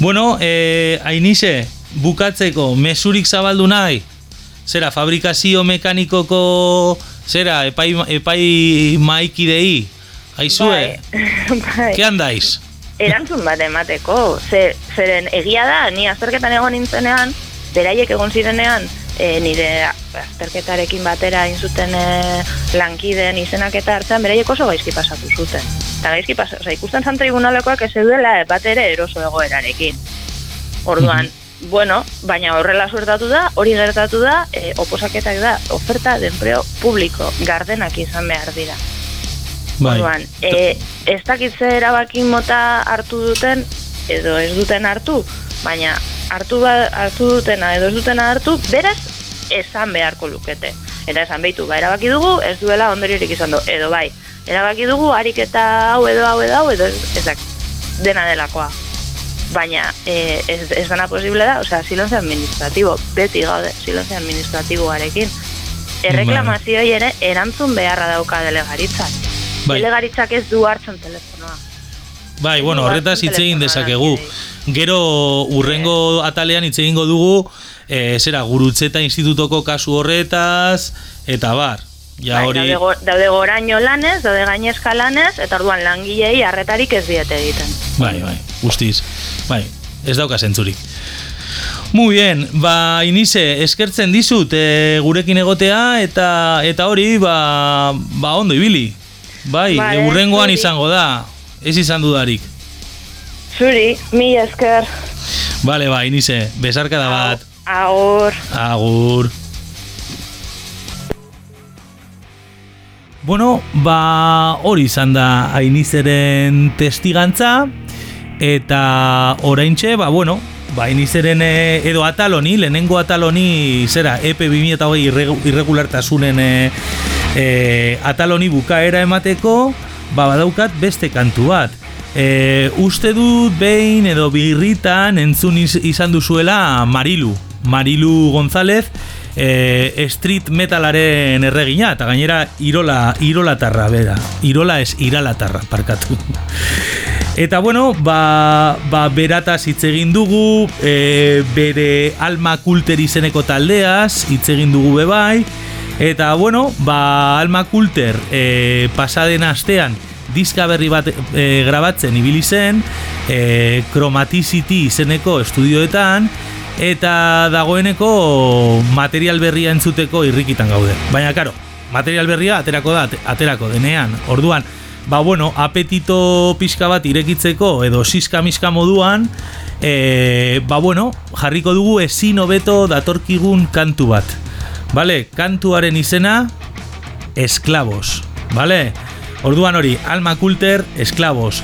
Bueno, eh, Ainise, bukatzeko, mesurik zabaldu nahi? Zera, fabrikazio mekanikoko, zera, epai, epai maikidei? Aizue, bai. <laughs> ke andaiz? Erantzun bat emateko, ze, zeren egia da, ni azterketan egon nintzenean, beraiek egon zirenean, e, nire azterketarekin batera egin zuten e, lankideen izenak eta hartzean, beraiek oso gaizki pasatu zuten. Eta gaizki pasatu, oza, ikusten zan tribunalekoak ez duela bat ere eroso egoerarekin. Orduan, bueno, baina horrela suertatu da, hori gertatu da, e, oposaketak da, oferta de empleo publiko, gardenak izan behar dira. Bai. Orduan, e, ez dakit ze erabaki mota hartu duten edo ez duten hartu, baina hartu, ba, hartu dutena edo ez dutena hartu, beraz esan beharko lukete. Eta esan behitu, ba, erabaki dugu, ez duela ondoriorik izan du, edo bai, erabaki dugu, ariketa hau edo hau edo hau, edo ez, dena delakoa. Baina e, ez, ez dena posible da, osea, silonze administratibo, beti gaude, silonze administratiboarekin. Erreklamazioei ere erantzun beharra dauka delegaritzak. Bai. Delegaritzak ez du hartzen telefonoa. Bai, bueno, horretaz hitz egin dezakegu. Gero urrengo atalean hitz egingo dugu, eh, zera, gurutzeta institutoko kasu horretaz, eta bar. Ja Bai, hori... daude, daude goraino lanez, daude gainezka lanez, eta orduan langilei harretarik ez diete egiten. Bai, bai, guztiz. Bai, ez dauka zentzurik. Muy bien, ba, inize, eskertzen dizut e, gurekin egotea eta eta hori, ba, ba ondo ibili. Bai, Vale, urrengoan zuri. izango da, ez izan dudarik. Zuri, mi esker. Bale, ba, inize, besarkada bat, Agur. agur. Bueno, ba, hori izan da ainizeren testigantza, eta oraintxe, ba, bueno, ba, inizeren e, edo ataloni, lehenengo ataloni, zera, EP 2008 irregulartasunen e, e, ataloni bukaera emateko, ba, badaukat beste kantu bat. E, uste dut behin edo birritan entzun iz, izan duzuela Marilu. Marilu González, e, street metalaren erregina, eta gainera irola, irola tarra, bera. Irola ez irala tarra, parkatu. Eta bueno, ba, ba berataz hitz egin dugu, e, bere alma kulter izeneko taldeaz hitz egin dugu bebai, eta bueno, ba alma kulter e, pasaden astean diska berri bat e, grabatzen ibili zen, e, Chromaticity izeneko estudioetan, eta dagoeneko material berria entzuteko irrikitan gaude. Baina, karo, material berria aterako da, aterako denean, orduan, ba bueno, apetito pixka bat irekitzeko edo siska miska moduan, e, ba bueno, jarriko dugu ezin hobeto datorkigun kantu bat. Vale, kantuaren izena Esklabos, vale? Orduan hori, Alma Kulter, Esklabos.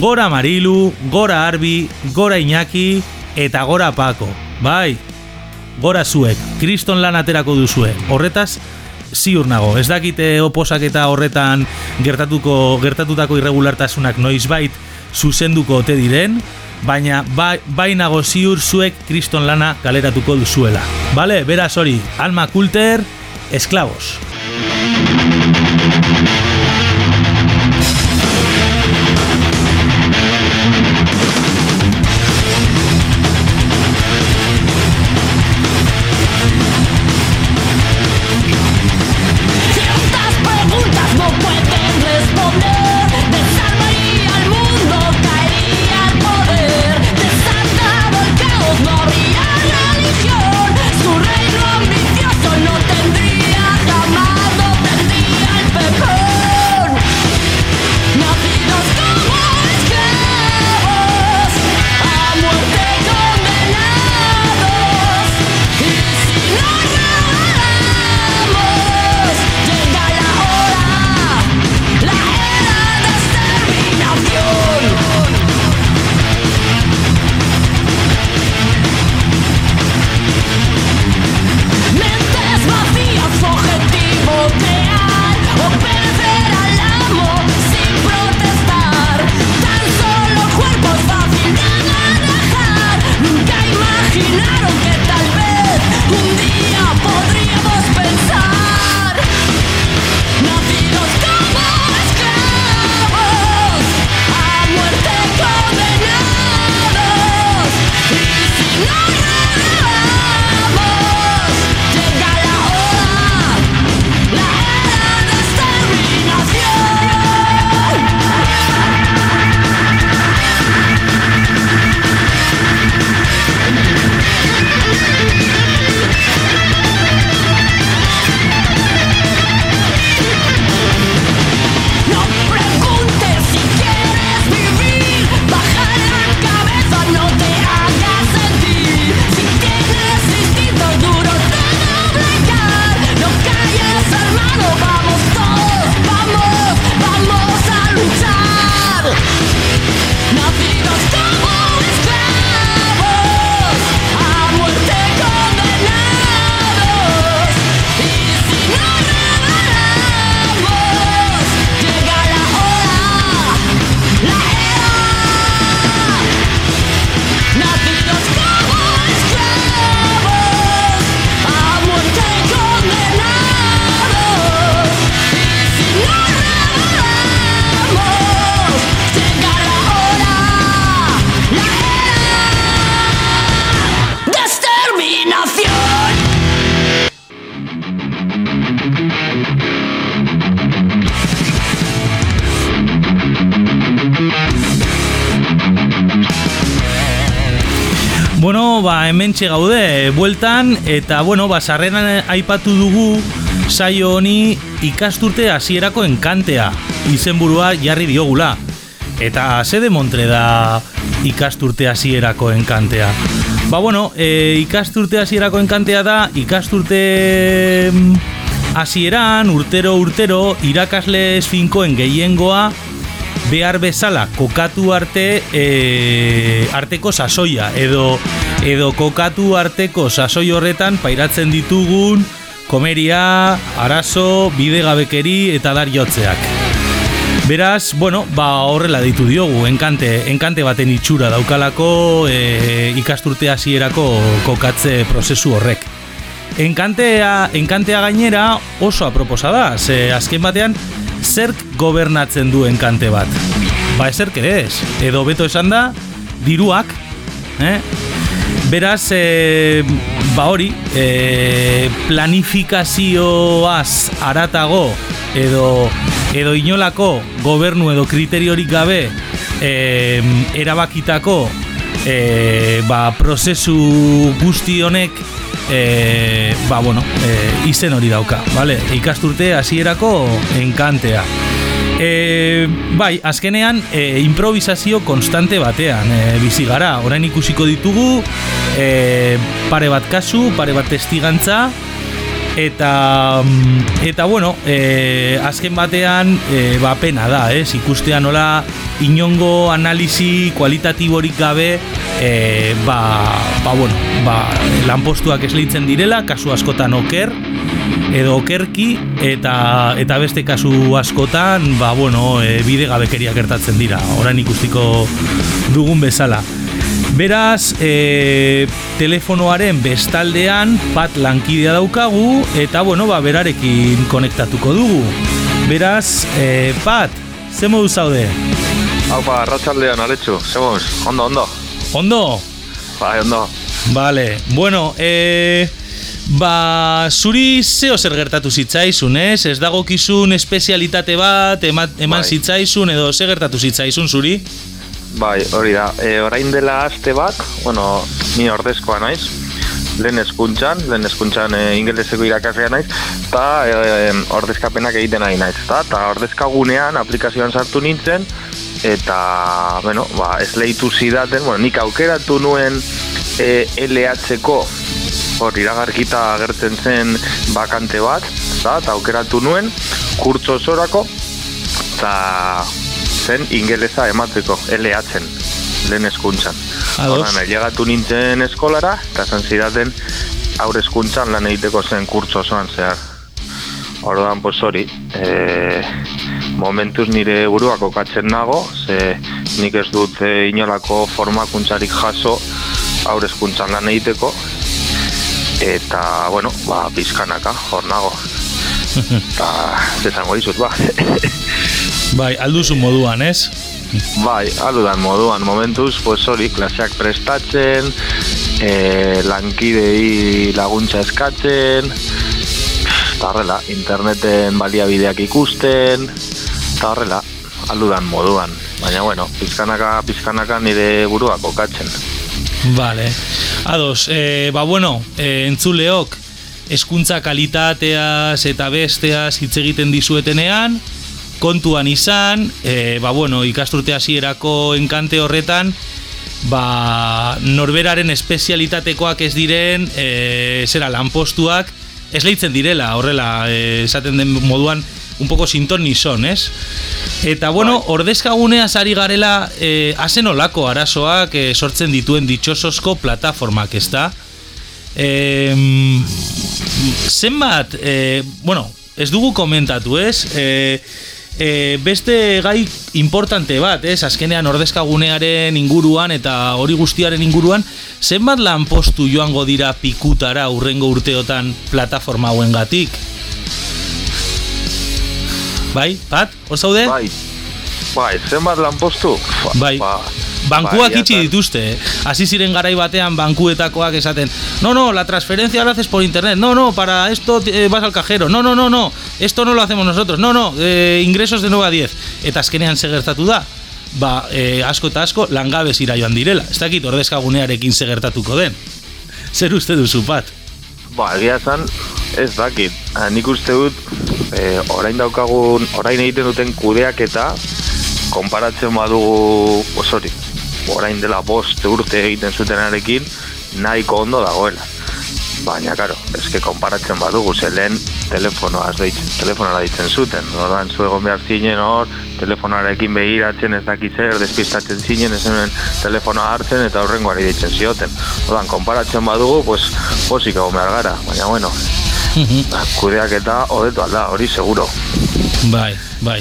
Gora Marilu, Gora Arbi, Gora Iñaki eta Gora Pako. Bai, Gora zuek, kriston lan aterako duzue. Horretaz, ziur nago. Ez dakite oposak eta horretan gertatuko gertatutako irregulartasunak noizbait zuzenduko ote diren, baina bai, bai nago ziur zuek kriston lana galeratuko duzuela. Bale, beraz hori, alma kulter, esklabos. Hemen gaude bueltan eta bueno, ba, aipatu dugu saio honi ikasturte hasierako enkantea izenburua jarri diogula. Eta sede montre da ikasturte hasierako enkantea? Ba bueno, e, ikasturte hasierako enkantea da ikasturte mm, hasieran urtero urtero irakasle esfinkoen gehiengoa behar bezala kokatu arte e, arteko sasoia edo edo kokatu arteko sasoi horretan pairatzen ditugun komeria, arazo, bidegabekeri eta darjotzeak. Beraz, bueno, ba horrela ditu diogu, enkante, enkante baten itxura daukalako e, ikasturte hasierako kokatze prozesu horrek. Enkantea, enkantea gainera oso aproposa da, ze azken batean zerk gobernatzen du enkante bat. Ba ezerk ere ez, edo beto esan da, diruak, eh? Beraz, e, ba hori, e, planifikazioaz aratago edo, edo inolako gobernu edo kriteriorik gabe e, erabakitako e, ba, prozesu guzti honek e, ba, bueno, e, izen hori dauka, vale? ikasturte hasierako enkantea. E, bai, azkenean e, improvisazio konstante batean e, bizi gara. Orain ikusiko ditugu e, pare bat kasu, pare bat testigantza eta eta bueno, e, azken batean e, ba pena da, ez? Ikustea nola inongo analisi kualitatiborik gabe e, ba, ba, bueno, ba, lanpostuak esleitzen direla, kasu askotan oker, edo okerki, eta, eta beste kasu askotan, ba, bueno, e, bide gabekeria gertatzen dira, orain ikustiko dugun bezala. Beraz, e, telefonoaren bestaldean pat lankidea daukagu, eta, bueno, ba, berarekin konektatuko dugu. Beraz, e, pat, ze modu zaude? Hau, pa, ratxaldean, aletxu, zemoz, ondo, ondo. Ondo? Bai, ondo. Vale, bueno, eh, ba, zuri zeo zer gertatu zitzaizun, ez? Ez dago kizun espezialitate bat, eman, eman Bai. zitzaizun, edo ze gertatu zitzaizun zuri? Bai, hori da. E, orain dela aste bat, bueno, ni ordezkoa naiz, lehen eskuntzan, lehen eskuntzan e, ingeleseko irakaslea naiz, eta e, ordezkapenak egiten ari naiz, eta, eta ordezkagunean aplikazioan sartu nintzen, eta, bueno, ba, ez lehitu zidaten, bueno, nik aukeratu nuen e, LH-ko, hor iragarkita agertzen zen bakante bat, eta, eta aukeratu nuen, kurtso osorako, eta zen ingelesa emateko, LH-en, lehen eskuntzan. Horan, llegatu nintzen eskolara, eta esan zidaten aur eskuntzan lan egiteko zen kurtso osoan zehar. Orduan, pues hori, e, momentuz nire burua kokatzen nago, ze nik ez dut e, inolako formakuntzarik jaso aur eskuntzan lan egiteko, eta, bueno, ba, pizkanaka, hor nago. <laughs> Eta, zesango dizut, ba. <laughs> Bai, alduzu moduan, ez? Bai, aludan moduan, momentuz, pues hori, klaseak prestatzen, e, lankidei laguntza eskatzen, eta horrela, interneten baliabideak ikusten, eta horrela, aludan moduan. Baina, bueno, pizkanaka, pizkanaka nire burua kokatzen. Vale. Ados, e, ba bueno, e, entzuleok, eskuntza kalitateaz eta besteaz hitz egiten dizuetenean, kontuan izan, e, ba bueno, ikasturte hasierako enkante horretan, ba norberaren espezialitatekoak ez diren, e, zera lanpostuak, esleitzen direla, horrela, esaten den moduan, un poco sinton ni son, ez? Eta, bueno, ordezkaguneaz ari garela, e, hazen olako arazoak e, sortzen dituen ditxosozko plataformak, ez da? E, zenbat, e, bueno, ez dugu komentatu, ez? E, e, beste gai importante bat, ez? Azkenean ordezkagunearen inguruan eta hori guztiaren inguruan, zenbat lanpostu joango dira pikutara urrengo urteotan plataforma hauengatik? Bai, pat, hor zaude? Bai, bai, zenbat lanpostu? Fa- Bai. Ba, Bankuak itxi dituzte. Hasi ziren garai batean bankuetakoak esaten, "No, no, la transferencia la haces por internet. No, no, para esto eh, vas al cajero. No, no, no, no. Esto no lo hacemos nosotros. No, no, eh, ingresos de 9 a 10." Eta azkenean ze gertatu da? Ba, eh, asko eta asko langabez ira joan direla. Ez dakit ordezkagunearekin ze gertatuko den. Zer uste duzu pat? Ba, egia esan, ez dakit. Nik uste dut, e, orain daukagun, orain egiten duten kudeaketa, konparatzen badugu, pues hori, orain dela bost urte egiten zutenarekin, nahiko ondo dagoela. Baina, karo, eske konparatzen badugu, ze lehen telefonoa deitzen, telefonara ditzen zuten. Ordan zu egon behar zinen hor, telefonarekin behiratzen ez dakit zer, despistatzen zinen, ez hemen telefonoa hartzen eta horrengoari deitzen zioten. Ordan, konparatzen badugu, pues, posik egon behar gara. Baina, bueno, kudeak eta hodetu alda, hori seguro. Bai, bai.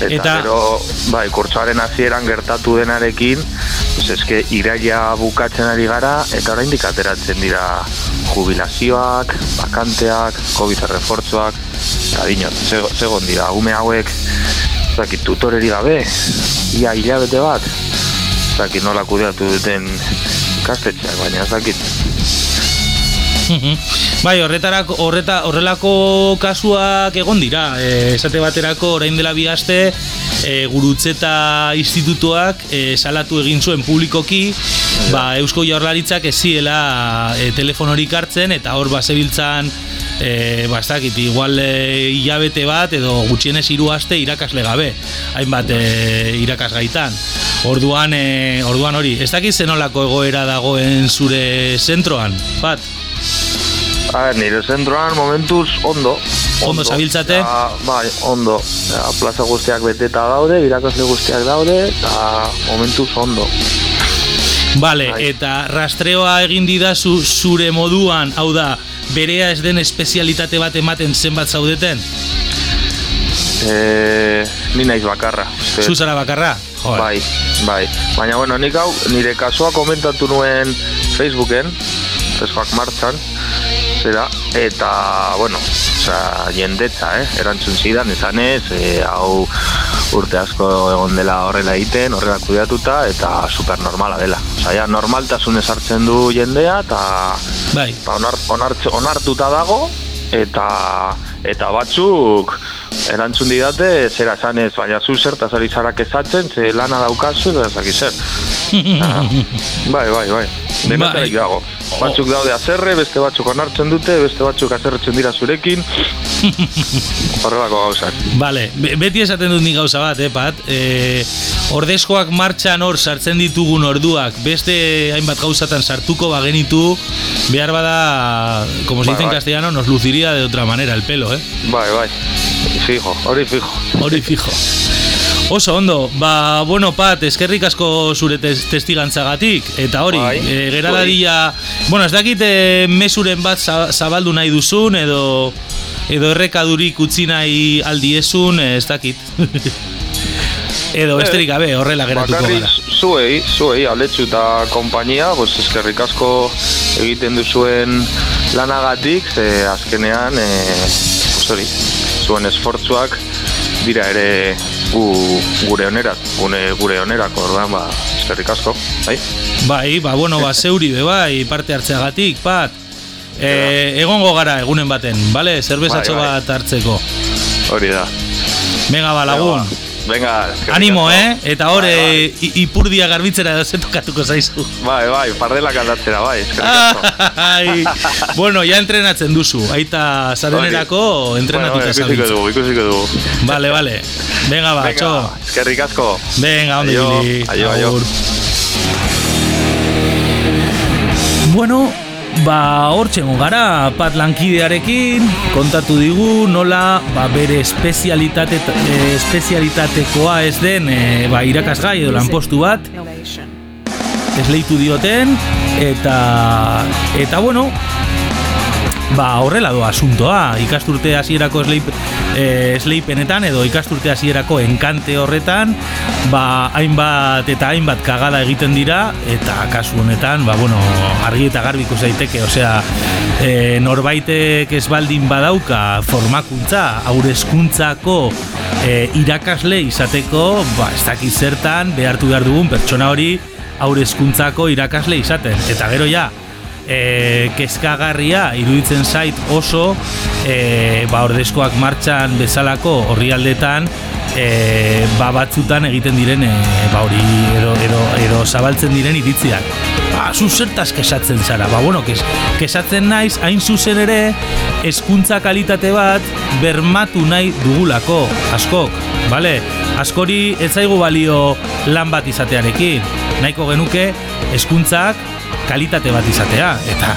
Eta, Eta- gero, bai, kurtsoaren hasieran gertatu denarekin, pues eske iraila bukatzen ari gara, eta oraindik ateratzen dira jubilazioak, bakanteak, COVID refortzoak, eta dinot, zegon dira, ume hauek, ez dakit, tutoreri gabe, ia hilabete bat, ez dakit nola kudeatu duten ikastetxeak, baina. Mhm. <laughs> Bai, horretarako horreta horrelako kasuak egon dira. E, esate baterako orain dela bi aste e, Gurutzeta institutuak e, salatu egin zuen publikoki. Ba, Eusko Jaurlaritzak eziela e, telefonorik hartzen eta hor basebiltzan e, ba, ez dakit, igual e, hilabete bat edo gutxienez hiru aste irakasle gabe hainbat e, irakasgaitan. Orduan, e, orduan hori ez dakit zenolako egoera dagoen zure zentroan bat A ber, nire zentroan momentuz ondo. Ondo zabiltzate? Ja, bai, ondo. Ja, plaza guztiak beteta daude, irakasle guztiak daude, eta momentuz ondo. Vale, Bai. eta rastreoa egin didazu zure moduan, hau da, berea ez den espezialitate bat ematen zenbat zaudeten? E, ni naiz bakarra. Zu bakarra? Joder. Bai, bai. Baina, bueno, nik hau, nire kasua komentatu nuen Facebooken, Facebookak martxan, zera, eta, bueno, oza, jendetza, eh, erantzun zidan, esan ez, e, hau urte asko egon dela horrela egiten, horrela kudeatuta, eta supernormala dela. Oza, ja, normaltasunez hartzen du jendea, eta Bai, ba, onar, onartz- onartuta dago, eta eta batzuk erantzun didate, zera esan ez, baina zu zertaz ari zara kezatzen, ze lana daukazu, eta ez dakit zer. <laughs> Bai, bai, bai. Denetarik Bai. dago. Batzuk daude azerre, beste batzuk onartzen dute, beste batzuk azerretzen dira zurekin. <laughs> Horrelako gauzak. Vale, be- beti esaten dut nik gauza bat, eh, Pat? E, ordezkoak martxan hor sartzen ditugun orduak, beste hainbat gauzatan sartuko bagenitu, behar bada, como se Bai, dice en bai. castellano, nos luciría de otra manera el pelo, eh? Bai, bai. Fijo, hori fijo. Hori fijo. Oso ondo, ba, bueno, Pat, eskerrik asko zure tes testigantzagatik, eta hori, Bai, e, gera dadila, bueno, ez dakit e, mesuren bat za- zabaldu nahi duzun, edo edo errekadurik utzi nahi aldiezun, e, ez dakit. <laughs> edo besterik gabe, horrela geratuko Bakarrik gara. zuei, zuei, aletxu eta kompainia, pues eskerrik asko egiten duzuen lanagatik, ze azkenean, e, pues hori, zuen esfortzuak dira ere gu, gure onerat, gune, gure onerako, orduan, ba, eskerrik asko, bai? Bai, ba, bueno, ba, zeuri be, bai, parte hartzeagatik, Pat. E, egongo gara egunen baten, bale? Zerbezatxo Bai, bai. bat hartzeko. Hori da. Venga, ba, lagun. Venga, eskerrik Animo, eh? Eta hor, Bai, eh, i- ipurdia garbitzera edo zetokatuko zaizu. Bai, bai, pardelak aldatzera, bai, asko. Ai, <laughs> bueno, ya entrenatzen duzu. Aita zarenerako entrenatuta bueno, bueno, ikusiko dugu, ikusiko dugu. Vale, vale. Venga, ba, txo. Venga, eskerrik asko. Venga, ondo Aio, ibili. aio, aio. Bueno, ba, hortxengo gara, pat lankidearekin, kontatu digu nola ba, bere espezialitate, eh, espezialitatekoa ez den eh, ba, irakasgai edo lanpostu bat, esleitu dioten, eta, eta bueno, ba, horrela doa asuntoa, ikasturte hasierako esleip, eh, esleipenetan edo ikasturte hasierako enkante horretan, ba, hainbat eta hainbat kagada egiten dira, eta kasu honetan, ba, bueno, argi eta garbiko zaiteke, osea, e, norbaitek ez baldin badauka formakuntza, aurezkuntzako e, irakasle izateko, ba, ez dakit zertan, behartu behar dugun pertsona hori aurezkuntzako irakasle izaten. Eta gero ja, e, kezkagarria iruditzen zait oso e, ba, ordezkoak martxan bezalako horrialdetan e, ba, batzutan egiten diren e, ba, hori edo, edo, edo zabaltzen diren iritziak ba, zu zertaz kesatzen zara. Ba, bueno, kes, kesatzen naiz hain zuzen ere hezkuntza kalitate bat bermatu nahi dugulako. Askok, bale? askori ez zaigu balio lan bat izatearekin. Nahiko genuke hezkuntzak kalitate bat izatea. Eta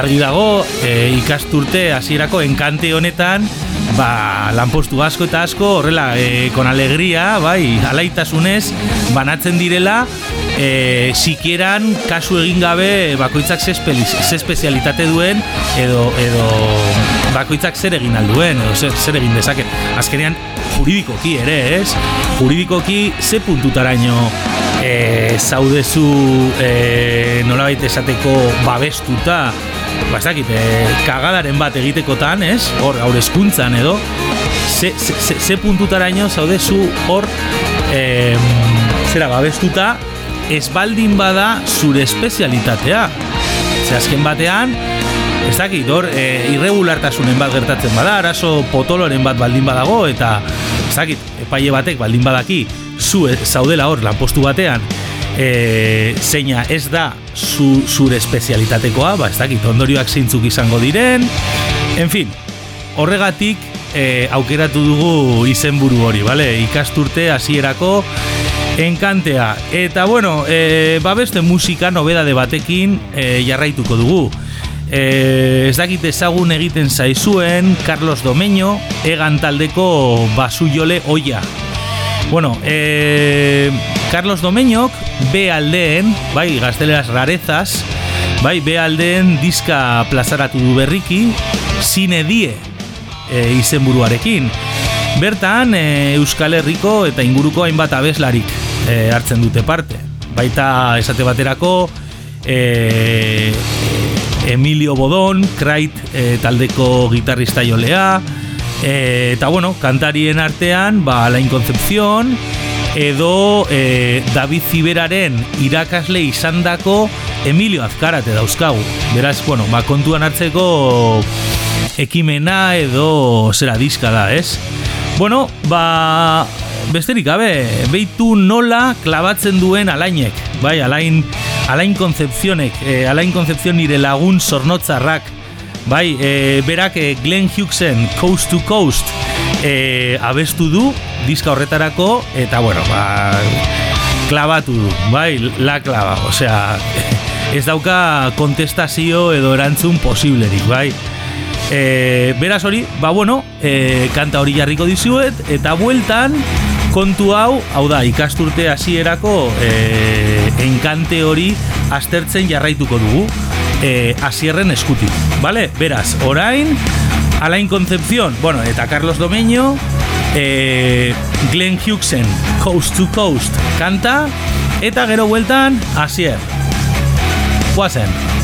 argi dago e, ikasturte hasierako enkante honetan ba, lanpostu asko eta asko horrela e, kon alegria, bai, alaitasunez banatzen direla e, sikieran kasu egin gabe bakoitzak ze, ze espezialitate duen edo, edo bakoitzak zer egin alduen edo zer, zer egin dezake azkenean juridikoki ere, ez? Juridikoki ze puntutaraino e, zaudezu e, nolabait esateko babestuta ba ez dakit, e, kagadaren bat egitekotan, ez? Hor, gaur eskuntzan edo ze, ze, ze, ze puntutaraino zaudezu hor e, zera babestuta ez baldin bada zure espezialitatea ze azken batean ez dakit, hor, e, irregulartasunen bat gertatzen bada, arazo potoloren bat baldin badago, eta ez dakit, epaile batek baldin badaki, zu e, zaudela hor, lanpostu batean, e, zeina ez da zu, zure espezialitatekoa, ba, ez dakit, ondorioak zeintzuk izango diren, en fin, horregatik, e, aukeratu dugu izenburu hori, bale? ikasturte hasierako enkantea. Eta bueno, e, ba beste musika nobeda de batekin e, jarraituko dugu. E, ez dakit ezagun egiten zaizuen Carlos Domeño egan taldeko basu jole oia. Bueno, e, Carlos Domeñok be aldeen, bai, gazteleraz rarezaz, bai, be aldeen diska plazaratu du berriki, zine die e, izenburuarekin. Bertan, e, Euskal Herriko eta inguruko hainbat abeslarik e, hartzen dute parte. Baita esate baterako, e, Emilio Bodon, Krait e, taldeko gitarrista jolea, e, eta bueno, kantarien artean, ba, Alain Concepción, edo e, David Ziberaren irakasle izandako Emilio Azkarate dauzkagu. Beraz, bueno, ba, kontuan hartzeko ekimena edo zera diska da, ez? Bueno, ba, besterik gabe, beitu nola klabatzen duen alainek, bai, alain Alain Concepcionek, eh, Alain Concepcion nire lagun zornotzarrak, bai, eh, berak eh, Glenn Hughesen Coast to Coast eh, abestu du, diska horretarako, eta bueno, ba, klabatu du, bai, la klaba, osea, <laughs> ez dauka kontestazio edo erantzun posiblerik, bai. E, beraz hori, ba bueno, e, kanta hori jarriko dizuet, eta bueltan, kontu hau, hau da, ikasturte hasierako e, enkante hori aztertzen jarraituko dugu e, asierren eskutik, vale? Beraz, orain, Alain Concepción, bueno, eta Carlos Domeño, e, Glenn Hughesen, Coast to Coast, kanta, eta gero bueltan, asier. Guazen.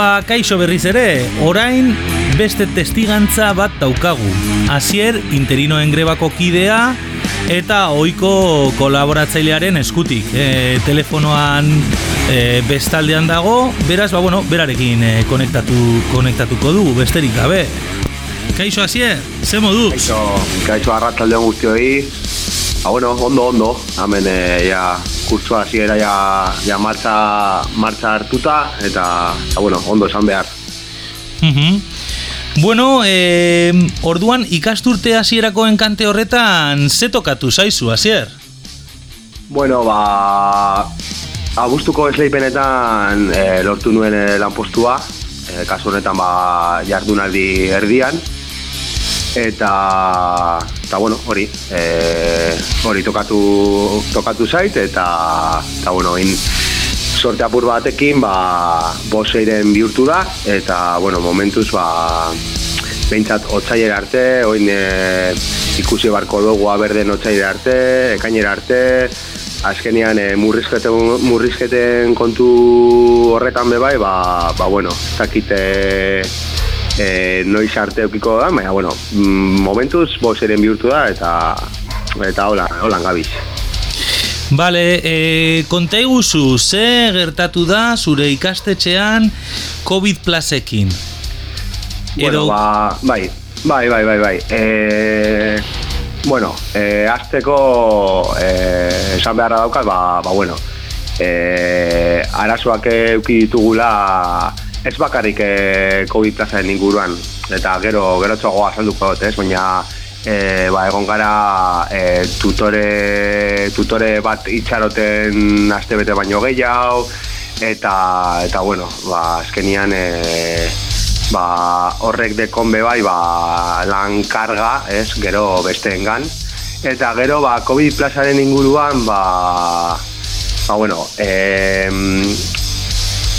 Ba, kaixo berriz ere, orain beste testigantza bat daukagu. Asier, interinoen grebako kidea, eta ohiko kolaboratzailearen eskutik. E, telefonoan e, bestaldean dago, beraz, ba, bueno, berarekin e, konektatu, konektatuko dugu, besterik gabe. Kaixo, Asier, ze moduz? Kaixo, kaixo arratzaldeon guztioi. Ah, bueno, ondo, ondo. Hemen, e, ja, kurtsua hasiera ja, ja martza, martza hartuta, eta, eta, bueno, ondo esan behar. Mhm. Bueno, eh, orduan ikasturte hasierako enkante horretan ze tokatu zaizu, Asier? Bueno, ba, abuztuko esleipenetan e, lortu nuen e, lanpostua, e, kasu honetan ba, jardunaldi erdian, eta, eta bueno, hori, e, hori tokatu, tokatu zait, eta, eta bueno, in, sorte apur batekin, ba, boseiren bihurtu da, eta, bueno, momentuz, ba, behintzat otzailera arte, oin e, ikusi barko dugu aberden otzailera arte, ekainera arte, azkenian e, murrizketen, murrizketen kontu horretan bebai, ba, ba bueno, ez dakite e, noiz arte eukiko da, baina, bueno, mm, momentuz boseiren bihurtu da, eta eta hola, hola gabiz. Bale, e, konta iguzu, ze gertatu da zure ikastetxean COVID plazekin? Bueno, ba, bai, bai, bai, bai, bai. E, bueno, e, azteko e, esan beharra daukat, ba, ba bueno, e, arazoak euki ditugula ez bakarrik e, COVID plazaren inguruan, eta gero, gero txogoa azalduko dut, ez, baina e, ba, egon gara e, tutore, tutore bat itxaroten aste bete baino gehiago, eta, eta bueno, ba, azkenian e, ba, horrek dekonbe bai ba, lan karga, ez, gero besteengan. Eta gero, ba, COVID plazaren inguruan, ba, ba bueno, em,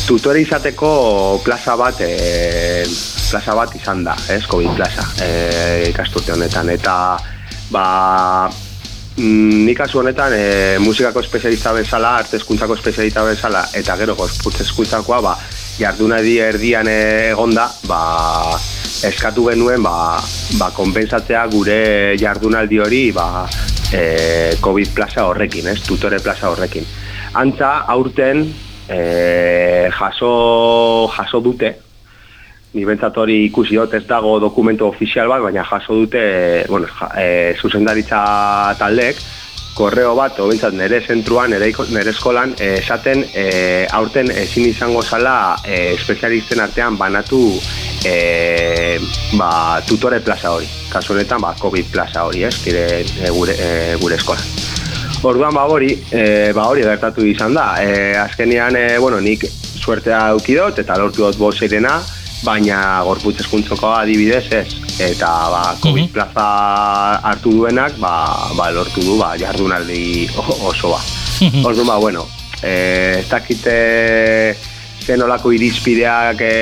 tutore izateko plaza bat, e, plaza bat izan da, ez, COVID plaza, e, ikasturte honetan. Eta, ba, mm, nik kasu honetan e, musikako espezialista bezala, arte eskuntzako espezialista bezala, eta gero gorputz eskuntzakoa, ba, jardunadi erdian egonda, ba, eskatu genuen ba, ba, konpensatzea gure jardunaldi hori ba, e, COVID plaza horrekin, ez, tutore plaza horrekin. Antza, aurten e, jaso, jaso dute, ni bentsat hori ikusi dut ez dago dokumentu ofizial bat, baina jaso dute bueno, ja, e, zuzendaritza taldek, korreo bat, o bentsat nire zentruan, nire eskolan, esaten e, aurten ezin izango zala e, espezialisten artean banatu e, ba, tutore plaza hori. Kasu honetan, ba, COVID plaza hori, ez, dire, e, gure, e, gure eskolan. Orduan ba hori, e, ba hori gertatu izan da. E, azkenean, e, bueno, nik suertea eukidot eta lortu dut boseirena, baina gorputz eskuntzoko adibidez ez. Eta ba, COVID plaza hartu duenak, ba, ba lortu du ba, jardunaldi osoa. Orduan ba, bueno, e, ez dakite zenolako irizpideak e,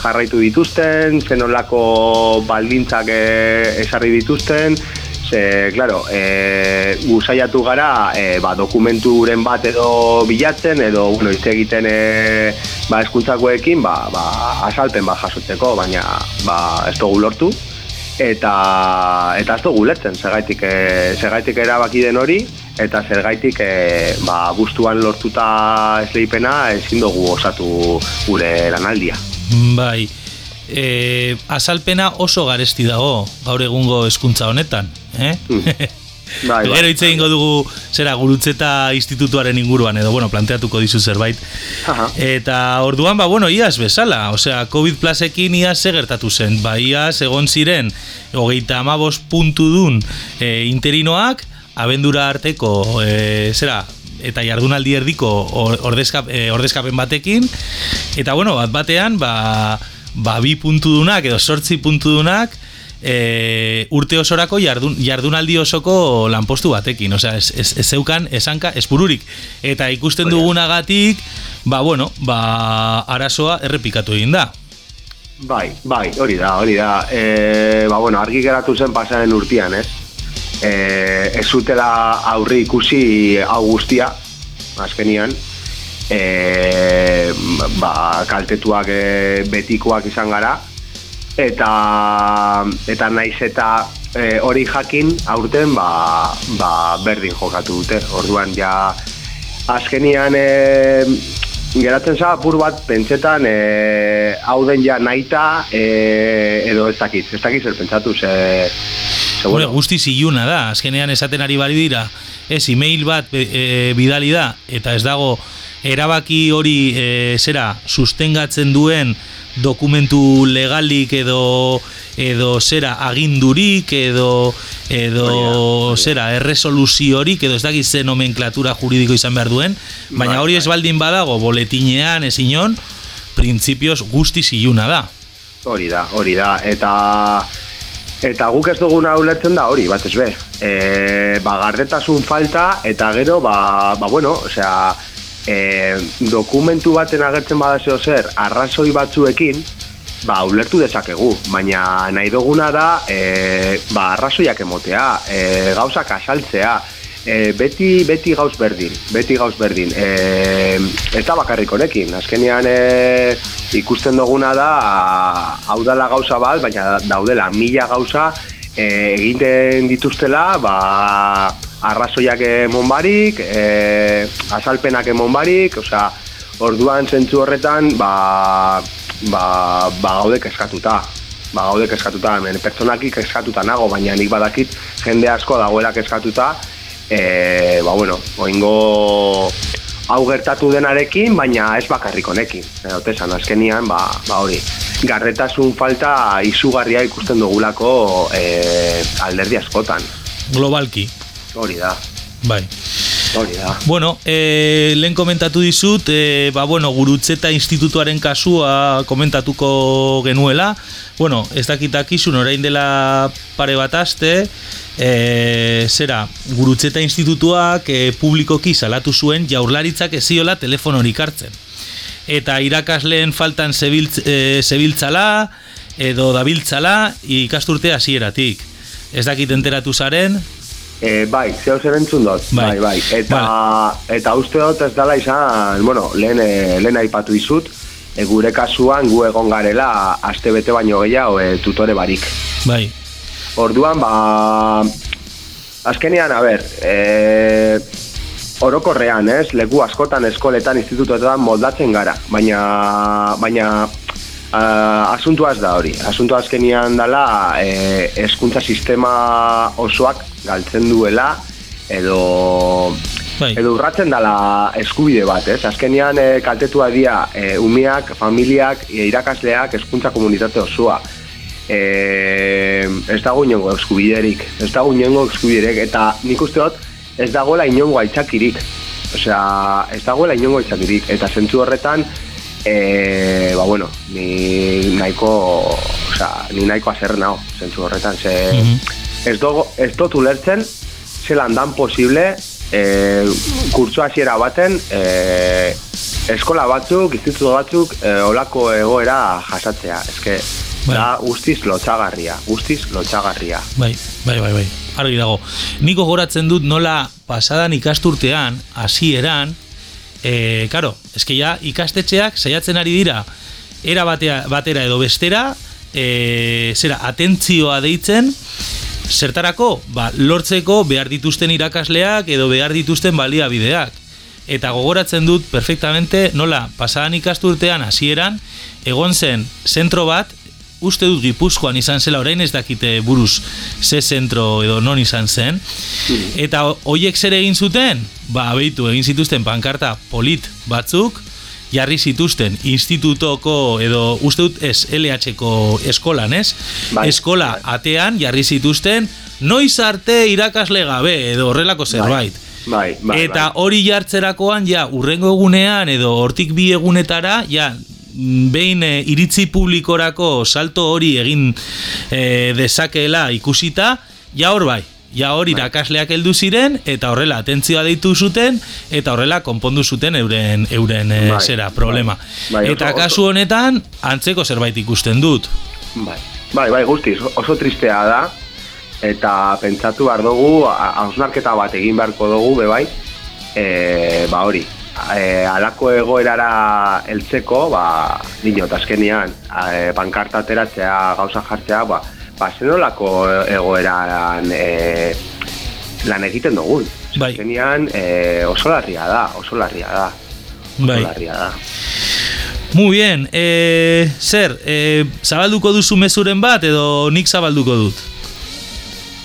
jarraitu dituzten, zenolako baldintzak e, esarri dituzten, ze, claro, e, guzaiatu gara e, ba, dokumenturen bat edo bilatzen, edo, bueno, hitz egiten e, ba, eskuntzakoekin, ba, ba, asalpen bat jasotzeko, baina ba, ez dugu lortu, eta eta ez dugu letzen, zergaitik, e, zergaitik erabaki den hori, eta zergaitik e, ba, guztuan lortuta esleipena ezin dugu osatu gure lanaldia. Bai, e, azalpena oso garesti dago gaur egungo hezkuntza honetan, eh? <laughs> Bai, bai. Gero hitz egingo dugu zera gurutzeta institutuaren inguruan edo bueno, planteatuko dizu zerbait. Aha. Eta orduan ba bueno, iaz bezala, osea, COVID plasekin iaz ze gertatu zen. Ba iaz egon ziren hogeita amabos puntu dun e, interinoak abendura arteko e, zera eta jardunaldi erdiko or- ordezkap, e, ordezkapen batekin eta bueno, bat batean ba, ba bi puntudunak edo sortzi puntudunak e, urte osorako jardun, jardunaldi osoko lanpostu batekin, osea, ez, ez, ez zeukan esanka espururik. Eta ikusten dugunagatik, ba, bueno, ba, arazoa errepikatu egin da. Bai, bai, hori da, hori da. E, ba, bueno, argi geratu zen pasaren urtean, ez? E, ez zutela aurri ikusi hau guztia, azkenian, e, ba, kaltetuak e, betikoak izan gara, eta eta naiz eta e, hori jakin aurten ba, ba berdin jokatu dute. Orduan ja azkenian e, geratzen za apur bat pentsetan e, hau den ja naita e, edo ez dakit, ez dakit zer pentsatu ze, Bueno, guzti ziluna da, azkenean esaten ari bari dira, ez, email bat e, e, bidali da, eta ez dago erabaki hori e, zera sustengatzen duen dokumentu legalik edo edo zera agindurik edo edo zera erresoluziorik edo ez dakit ze nomenklatura juridiko izan behar duen baina Bai, hori ez bai. baldin badago boletinean ez inon printzipioz guzti ziluna da Hori da, hori da, eta eta guk ez duguna ulertzen da hori, bat ez be. E, ba, gardetasun falta, eta gero, ba, ba bueno, osea, e, dokumentu baten agertzen badazio zer, arrazoi batzuekin, ba, ulertu dezakegu, baina nahi duguna da, e, ba, arrazoiak emotea, e, gauzak asaltzea, e, beti, beti gauz berdin, beti gauz berdin. E, ez da bakarrik honekin, azkenean e, ikusten duguna da, hau dela gauza bat, baina daudela mila gauza e, egiten dituztela, ba, arrazoiak emon barik, e, azalpenak emon barik, osea, orduan zentzu horretan, ba, ba, ba gaude kezkatuta. Ba gaude kezkatuta, hemen pertsonaki kezkatuta nago, baina nik badakit jende asko dagoela kezkatuta, e, ba bueno, oingo hau gertatu denarekin, baina ez bakarrik honekin. E, Otesan, azkenian, ba, ba hori, garretasun falta izugarria ikusten dugulako e, alderdi askotan. globalki Hori da, bai hori da. Bueno, e, lehen komentatu dizut, e, ba, bueno, gurutzeta institutuaren kasua komentatuko genuela. Bueno, ez dakitakizun orain dela pare bat aste, e, zera, gurutzeta institutuak e, publikoki salatu zuen jaurlaritzak eziola telefonorik hartzen. Eta irakasleen faltan zebiltz, e, zebiltzala, edo dabiltzala, ikasturte hasieratik. Ez dakit enteratu zaren, E, bai, zeo zer entzun dut, Bai. bai, bai. Eta, eta uste dut ez dela izan, bueno, lehen, e, lehen aipatu izut, e, gure kasuan gu egon garela aste bete baino gehiago e, tutore barik. bai, Orduan, ba, azkenean, a ber, e, orokorrean, ez, leku askotan eskoletan, institutoetan moldatzen gara, baina, baina asuntua ez da hori. Asuntua azkenian dela e, eskuntza sistema osoak galtzen duela edo bai. edo urratzen dela eskubide bat, ez? Azkenean e, kaltetua dira e, umiak, familiak, e, irakasleak, hezkuntza komunitate osoa. E, ez dago inongo eskubiderik, ez dago inongo eskubiderik, eta nik uste dut ez dagoela inongo aitzakirik. Osea, ez dagoela inongo aitzakirik, eta zentzu horretan, e, ba bueno, ni nahiko, osea, ni nahiko azerre nao, zentzu horretan, ze, Mhm. ez, dogo, ez dut ulertzen, zelan dan posible, e, kurtso hasiera baten, e, eskola batzuk, instituto batzuk, e, olako egoera jasatzea. Eske, Bai. da guztiz lotxagarria, guztiz lotxagarria. Bai, bai, bai, bai. Argi dago. Niko goratzen dut nola pasadan ikasturtean, hasieran, eh, karo, eske ja ikastetxeak saiatzen ari dira era batea, batera edo bestera, eh, zera, atentzioa deitzen, zertarako, ba, lortzeko behar dituzten irakasleak edo behar dituzten baliabideak. Eta gogoratzen dut perfectamente nola pasadan ikasturtean hasieran egon zen zentro bat uste dut Gipuzkoan izan zela orain ez dakite buruz ze zentro edo non izan zen. Eta ho- hoiek zer egin zuten? Ba beitu egin zituzten pankarta polit batzuk jarri zituzten institutoko edo uste dut ez LH-ko eskolan ez? Bai. eskola atean jarri zituzten noiz arte irakasle gabe edo horrelako zerbait. Bai, bai, eta bai. hori jartzerakoan ja urrengo egunean edo hortik bi egunetara ja behin e, iritzi publikorako salto hori egin e, dezakeela ikusita, ja hor bai, ja hor irakasleak heldu ziren eta horrela atentzioa deitu zuten eta horrela konpondu zuten euren euren e, Bai, zera problema. bai. Bai, eta oso- kasu honetan antzeko zerbait ikusten dut. Bai, bai, bai guztiz, oso tristea da, eta pentsatu behar dugu, hausnarketa bat egin beharko dugu, be bai, e, ba hori, e, alako egoerara heltzeko, ba, dinot, azkenian, e, pankarta ateratzea, gauza jartzea, ba, ba zenolako egoeran e, lan egiten dugun. Bai. Azkenian, e, oso larria da, oso larria da. Oso Bai. larria da. Muy bien, e, zer, e, zabalduko duzu mezuren bat edo nik zabalduko dut?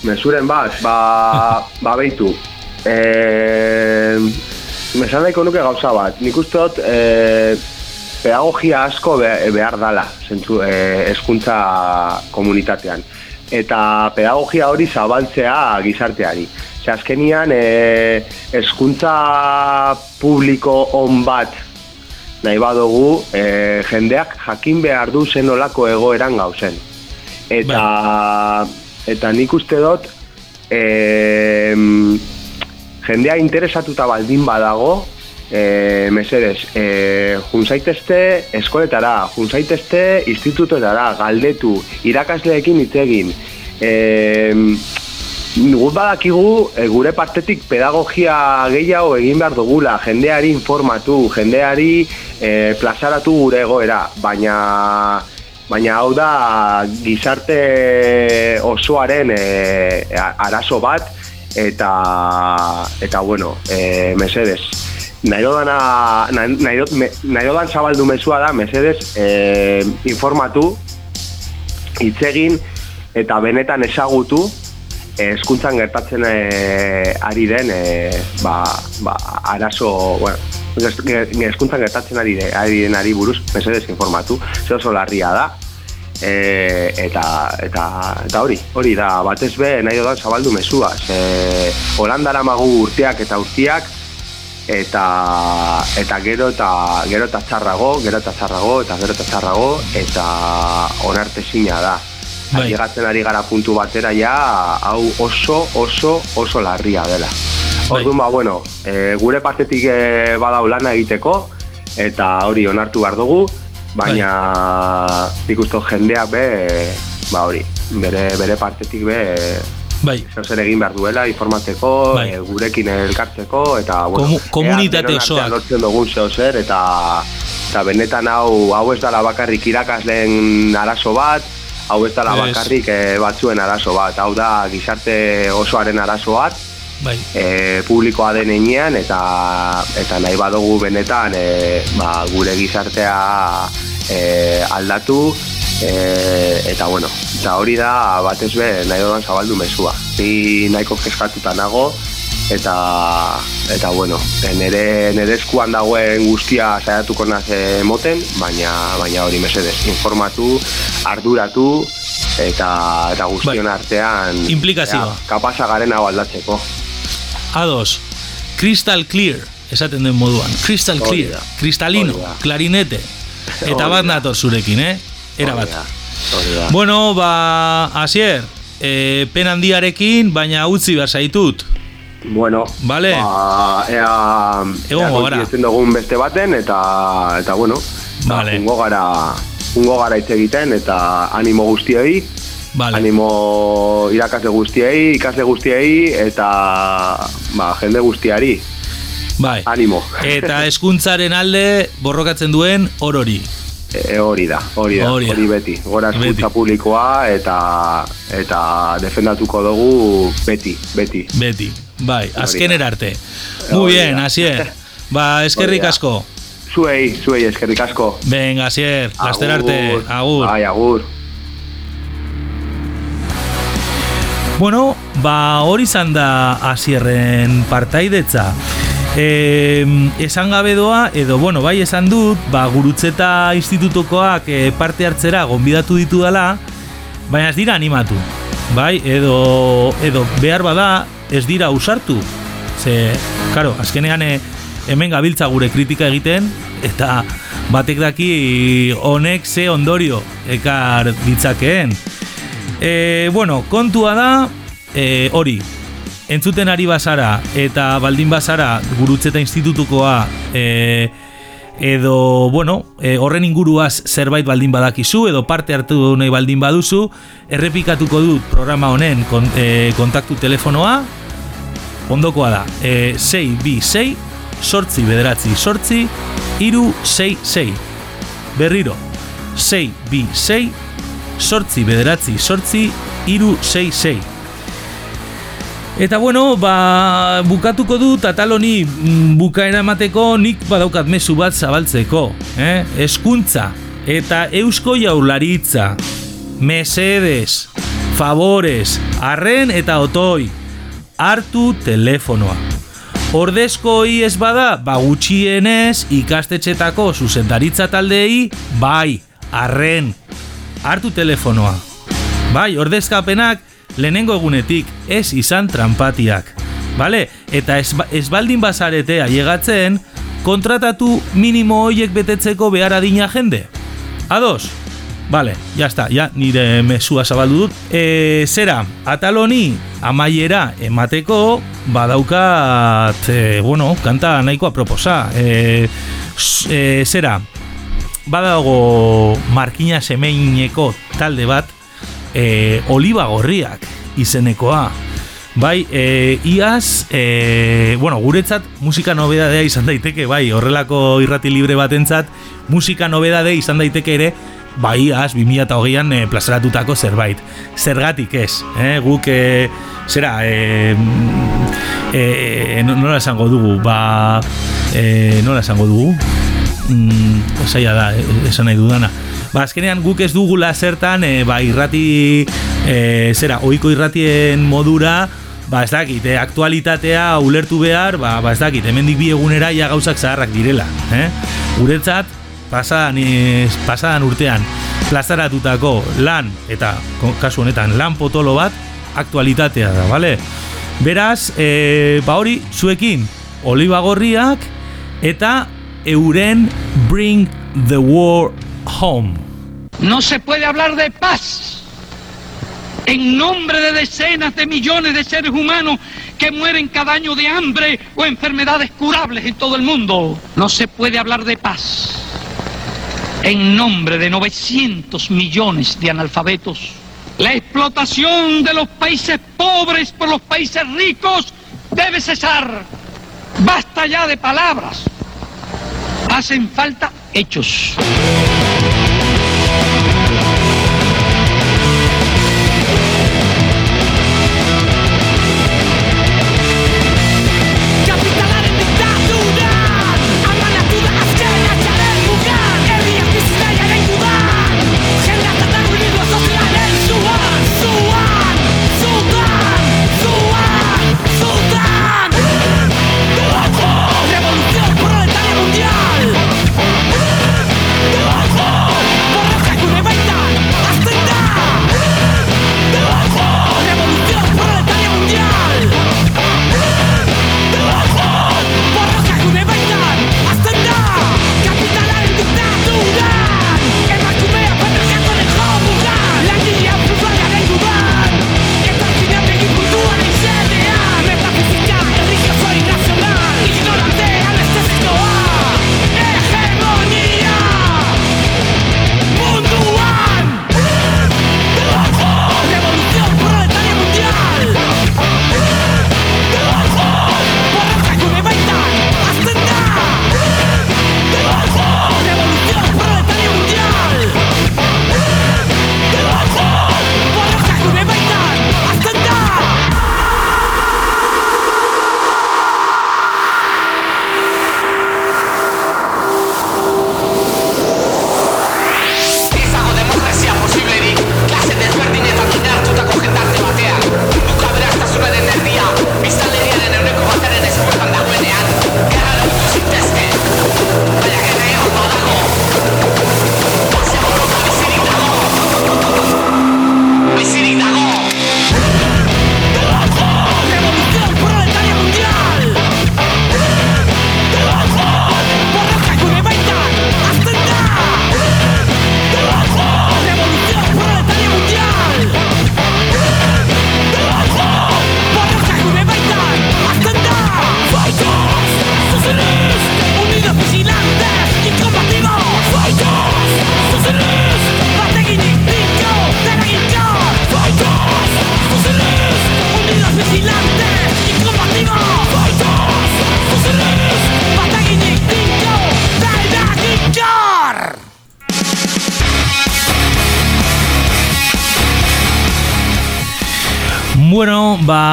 Mezuren bat, ba, ba behitu. E, mesan nahiko nuke gauza bat. Nik uste dut, e, pedagogia asko be- behar dala, zentzu, e, eskuntza komunitatean. Eta pedagogia hori zabaltzea gizarteari. Ze azkenian, e, eskuntza publiko on bat nahi badugu, e, jendeak jakin behar du zen olako egoeran gauzen. Eta, eta nik uste dut, e, jendea interesatuta baldin badago, e, mesedez, e, junzaitezte eskoletara, junzaitezte institutotara, galdetu, irakasleekin hitz egin, e, Guk badakigu e, gure partetik pedagogia gehiago egin behar dugula, jendeari informatu, jendeari e, plazaratu gure egoera, baina baina hau da gizarte osoaren e, arazo bat eta eta bueno, e, mesedez. Nahi dodan zabaldu mezua da, mesedez, e, informatu, hitz egin eta benetan ezagutu eh, hezkuntzan gertatzen eh, ari den eh, ba, ba, arazo, bueno, hezkuntzan gertatzen ari, de, ari den ari buruz, mesedez informatu, ze oso larria da, e, eta, eta, eta hori, hori da, batez be, nahi dodan zabaldu mezua, ze Holandara magu urteak eta urteak, eta eta gero eta gero eta txarrago, gero eta txarrago, eta gero eta txarrago, eta onartezina da. Bai. Llegatzen ari gara puntu batera ja, hau oso, oso, oso larria dela. Bai. Orduan, ba, bueno, e, gure partetik e, badau lana egiteko, eta hori onartu behar dugu, baina nik uste dut jendeak be, ba hori, bere, bere partetik be, Bai, zer egin behar duela, informatzeko, Bai. e, gurekin elkartzeko, eta, bueno, Komu- komunitate artean lortzen dugun zeo zer, eta, eta benetan hau, hau ez dala bakarrik irakasleen arazo bat, hau ez dala bakarrik e, batzuen arazo bat, hau da gizarte osoaren arazo bat, bai, e, publikoa den heinean eta eta nahi badugu benetan e, ba, gure gizartea e, aldatu e, eta bueno, eta hori da batez be nahi dodan zabaldu mezua. Ni nahiko keskatuta nago eta eta bueno, nere nere eskuan dagoen guztia saiatuko naz moten, baina baina hori mesedez, informatu, arduratu eta eta guztion Bai. artean Implikazioa. kapasa garen hau aldatzeko. A2, Crystal Clear, esaten den moduan. Crystal Clear, da. kristalino, Hori da. klarinete. Eta bat nator zurekin, eh? Era bat. Bueno, ba, asier, e, pen handiarekin, baina utzi behar zaitut. Bueno, Vale. ba, ea, Egongo ea gara. dugun beste baten, eta, eta bueno, ba, Vale. jungo gara, jungo gara hitz egiten, eta animo guztiei, Vale. animo irakasle guztiei, ikasle guztiei, eta ba, jende guztiari, Bai. animo. Eta <laughs> eskuntzaren alde borrokatzen duen orori. E, hori da, hori da, Hori hori, beti. Gora eskuntza publikoa eta eta defendatuko dugu beti, beti. Beti. Bai, azkenera arte. Muy bien, asier. Ba, eskerrik asko. Zuei, zuei eskerrik asko. Venga, asier, laster arte. Agur. Bai, agur. Bueno, ba hori izan da hasierren partaidetza. E, esan gabe doa, edo bueno, bai esan dut, ba, gurutzeta institutokoak e, parte hartzera gonbidatu ditu dela, baina ez dira animatu. Bai, edo, edo behar bada ez dira usartu. Ze, karo, azkenean e, hemen gabiltza gure kritika egiten, eta batek daki honek ze ondorio ekar ditzakeen. E, bueno, kontua da, e, hori, entzuten ari bazara eta baldin bazara gurutzeta institutukoa e, edo, bueno, e, horren inguruaz zerbait baldin badakizu edo parte hartu nahi baldin baduzu, errepikatuko dut programa honen kon, e, kontaktu telefonoa, ondokoa da, e, 6 bi 6 sortzi bederatzi sortzi, iru sei sei. Berriro, sei bi sei, sortzi bederatzi sortzi, iru sei sei. Eta bueno, ba, bukatuko dut atal honi mm, bukaera emateko nik badaukat mezu bat zabaltzeko. Eh? Eskuntza eta eusko jaularitza. Mesedes, favores, arren eta otoi. Hartu telefonoa. Ordezko hori ez bada, ba gutxienez ikastetxetako zuzendaritza taldei, bai, arren. Hartu telefonoa. Bai, ordezkapenak lehenengo egunetik ez izan trampatiak. Vale? Eta ba- ez baldin bazarete aiegatzen, kontratatu minimo hoiek betetzeko behar adina jende. Ados? Vale, ya está, ya nire mesua zabaldu dut. E, zera, atal honi amaiera emateko badaukat, e, bueno, kanta nahikoa proposa. E, e, zera, badago markina semeineko talde bat, e, oliba gorriak izenekoa. Bai, e, iaz, e, bueno, guretzat musika nobedadea izan daiteke, bai, horrelako irrati libre batentzat, musika nobedade izan daiteke ere, bai, iaz, 2008an e, plazaratutako zerbait. Zergatik ez, eh? guk, e, zera, e, e, no- nola esango dugu, ba, e, nola esango dugu, mm, zaila da, eh, esan nahi dudana. Ba, azkenean guk ez dugula zertan, e, ba, irrati, e, zera, oiko irratien modura, ba, ez dakit, eh, aktualitatea ulertu behar, ba, ba ez dakit, hemendik bi egunera ja gauzak zaharrak direla, eh? Guretzat, pasadan, ez, pasadan urtean, plazaratutako lan, eta kasu honetan, lan potolo bat, aktualitatea da, bale? Beraz, e, ba hori, zuekin, oliba gorriak, eta euren Bring the War Home. No se puede hablar de paz en nombre de decenas de millones de seres humanos que mueren cada año de hambre o enfermedades curables en todo el mundo. No se puede hablar de paz en nombre de 900 millones de analfabetos. La explotación de los países pobres por los países ricos debe cesar. Basta ya de palabras. Hacen falta hechos.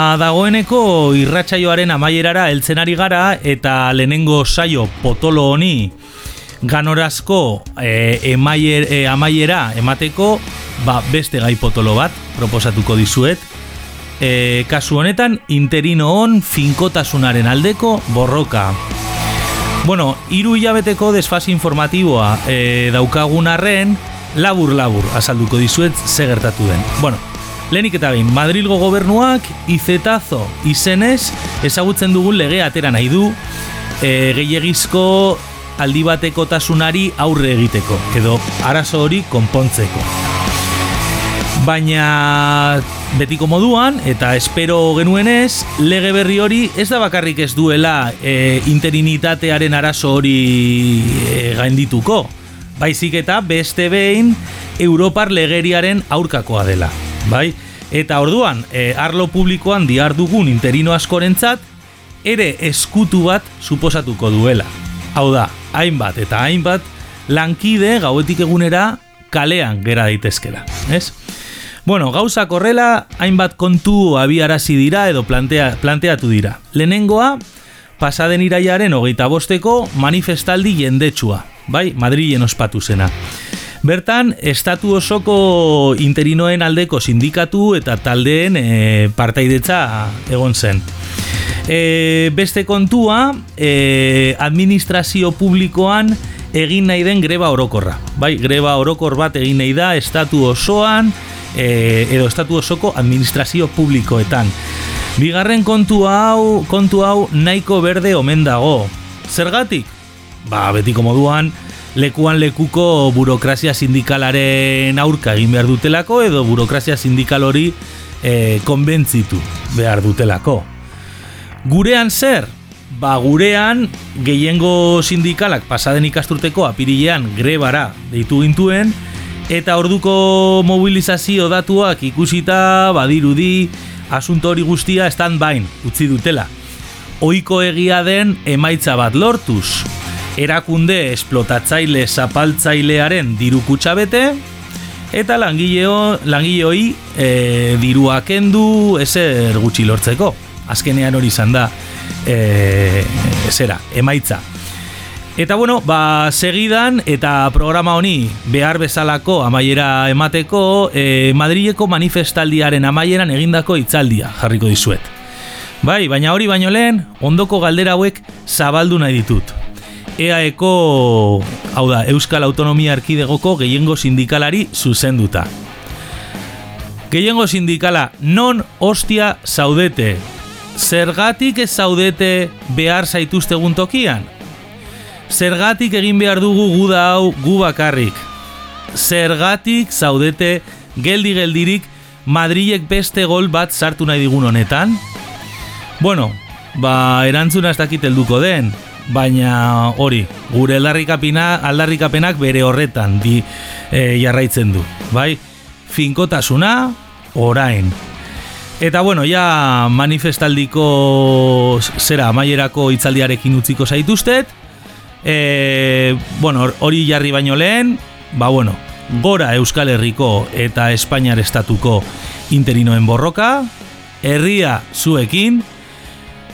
Ba, dagoeneko irratsaioaren amaierara heltzen ari gara eta lehenengo saio potolo honi ganorazko e, emaier, e, amaiera emateko ba, beste gai potolo bat proposatuko dizuet. E, kasu honetan, interino hon finkotasunaren aldeko borroka. Bueno, hiru hilabeteko desfasi informatiboa e, daukagun arren, labur-labur azalduko dizuet ze gertatu den. Bueno, lehenik eta behin, Madrilgo gobernuak izetazo izenez ezagutzen dugun lege atera nahi du e, gehiagizko aldi bateko tasunari aurre egiteko, edo arazo hori konpontzeko. Baina betiko moduan, eta espero genuenez, lege berri hori ez da bakarrik ez duela e, interinitatearen arazo hori e, gaindituko. Baizik eta beste behin Europar legeriaren aurkakoa dela. Bai? Eta orduan, e, arlo publikoan diar dugun interino askorentzat, ere eskutu bat suposatuko duela. Hau da, hainbat eta hainbat lankide gauetik egunera kalean gera daitezkera, ez? Bueno, gauza korrela, hainbat kontu abiarazi dira edo plantea, planteatu dira. Lehenengoa, pasaden iraiaren hogeita bosteko manifestaldi jendetsua, bai, Madrilen ospatu zena. Bertan, estatu osoko interinoen aldeko sindikatu eta taldeen e, partaidetza egon zen. E, beste kontua, e, administrazio publikoan egin nahi den greba orokorra. Bai, greba orokor bat egin nahi da estatu osoan, e, edo estatu osoko administrazio publikoetan. Bigarren kontu hau, kontu hau nahiko berde omen dago. Zergatik? Ba, betiko moduan, lekuan lekuko burokrazia sindikalaren aurka egin behar dutelako edo burokrazia sindikal hori e, konbentzitu behar dutelako. Gurean zer? Ba, gurean gehiengo sindikalak pasaden ikasturteko apirilean grebara deitu gintuen eta orduko mobilizazio datuak ikusita badirudi asunto hori guztia stand bain utzi dutela. Oiko egia den emaitza bat lortuz. Erakunde esplotatzaile zapaltzailearen diru bete eta langileo, langileoi e, dirua kendu ezer gutxi lortzeko. Azkenean hori izan da e, zera, emaitza. Eta bueno, ba, segidan eta programa honi behar bezalako amaiera emateko e, Madrileko manifestaldiaren amaieran egindako hitzaldia jarriko dizuet. Bai, baina hori baino lehen, ondoko galdera hauek zabaldu nahi ditut. EAEko, hau da, Euskal Autonomia Erkidegoko gehiengo sindikalari zuzenduta. Gehiengo sindikala non ostia zaudete. Zergatik ez zaudete behar zaituztegun tokian? Zergatik egin behar dugu guda hau gu bakarrik. Zergatik zaudete geldi geldirik Madrilek beste gol bat sartu nahi digun honetan? Bueno, ba erantzuna ez dakit helduko den, baina hori, gure aldarrikapena, aldarrikapenak bere horretan di e, jarraitzen du, bai? Finkotasuna orain. Eta bueno, ja manifestaldiko zera amaierako hitzaldiarekin utziko zaituztet. E, bueno, hori jarri baino lehen, ba bueno, gora Euskal Herriko eta Espainiar estatuko interinoen borroka, herria zuekin,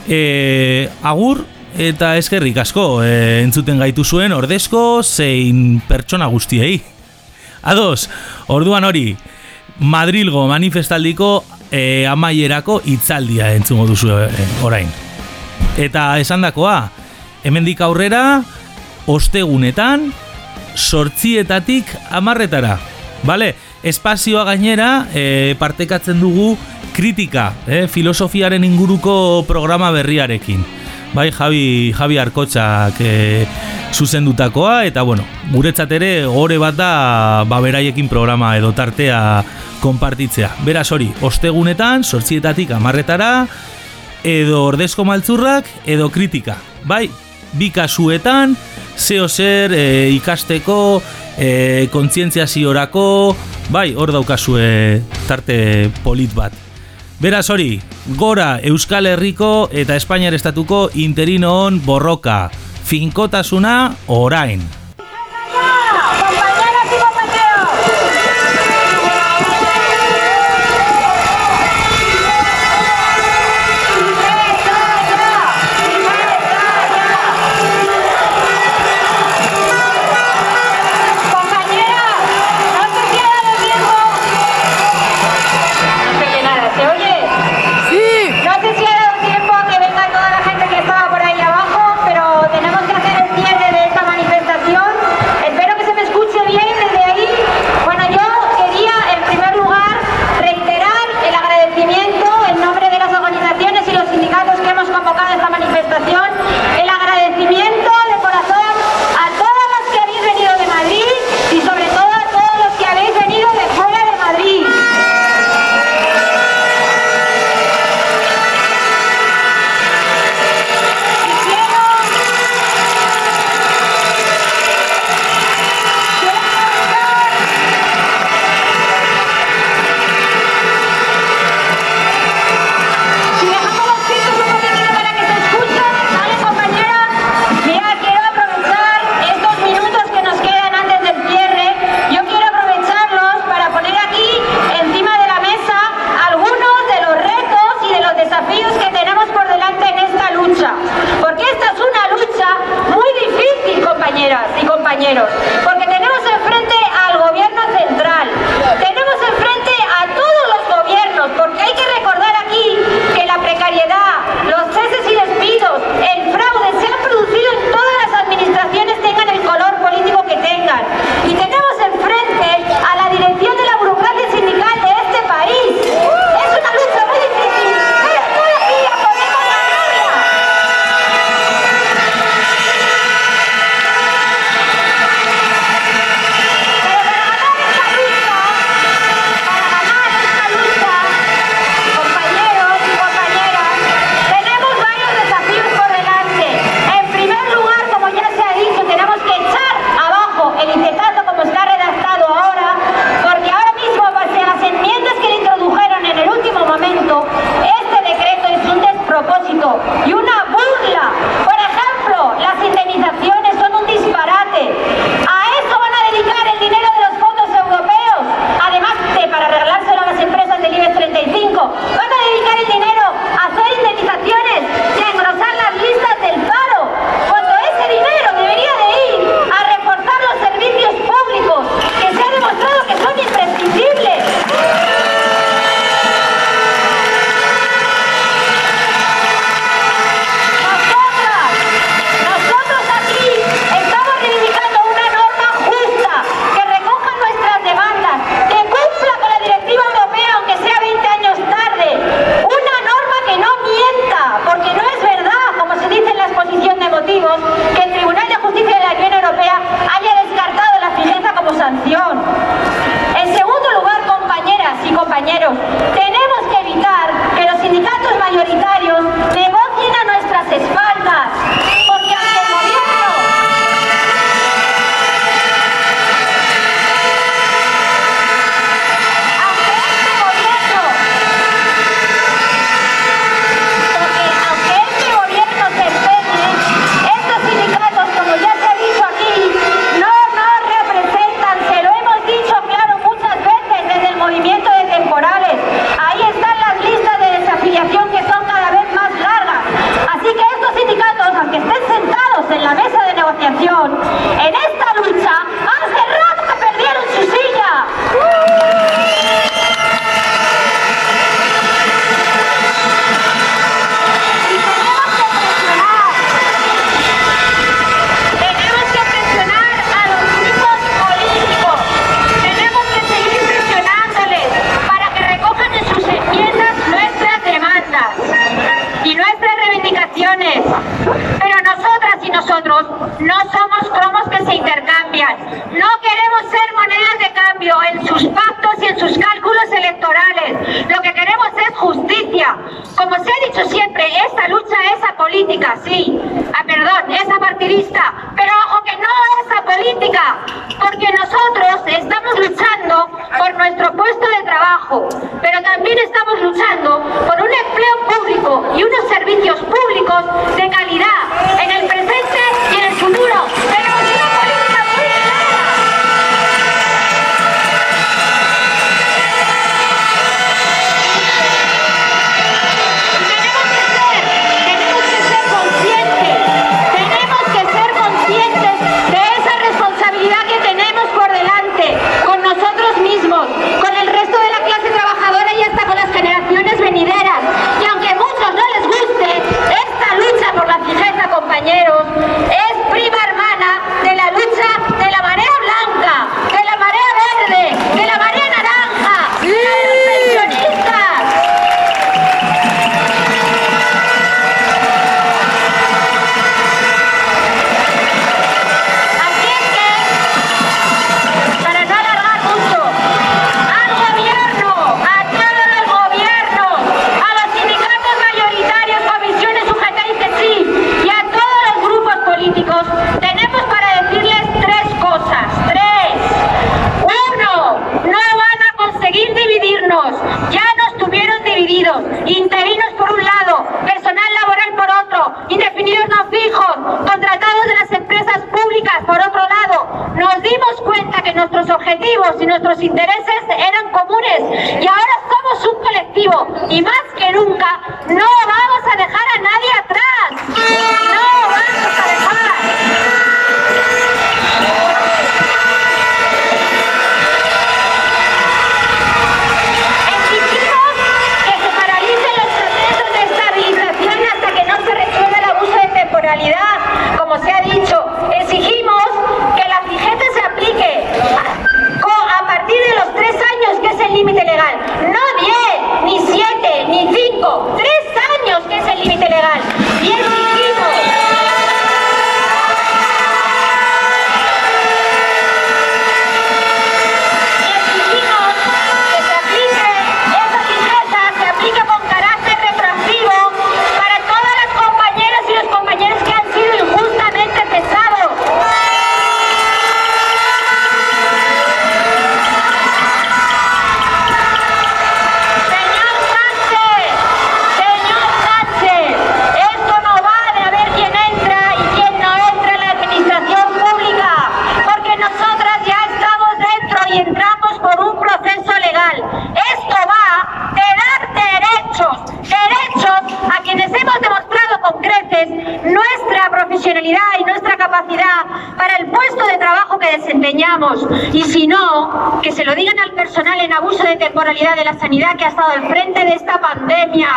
e, agur eta eskerrik asko e, entzuten gaitu zuen ordezko zein pertsona guztiei. Ados, orduan hori, Madrilgo manifestaldiko e, amaierako hitzaldia entzungo duzu e, orain. Eta esandakoa, hemendik aurrera, ostegunetan, sortzietatik amarretara. Bale, espazioa gainera e, partekatzen dugu kritika, e, filosofiaren inguruko programa berriarekin. Bai, Javi, Javi Arkotxak e, zuzendutakoa, eta bueno, guretzat ere gore bat da baberaiekin programa edo tartea konpartitzea. Beraz hori, ostegunetan, sortzietatik amarretara, edo ordezko maltzurrak, edo kritika. Bai, bi kasuetan, zeo zer e, ikasteko, e, kontzientziaziorako, bai, hor daukazue tarte polit bat. Beraz hori, gora Euskal Herriko eta Espainiar Estatuko interino on borroka. Finkotasuna orain. Y si no, que se lo digan al personal en abuso de temporalidad de la sanidad que ha estado al frente de esta pandemia.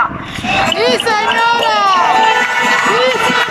¡Sí, señora! ¡Sí, señora!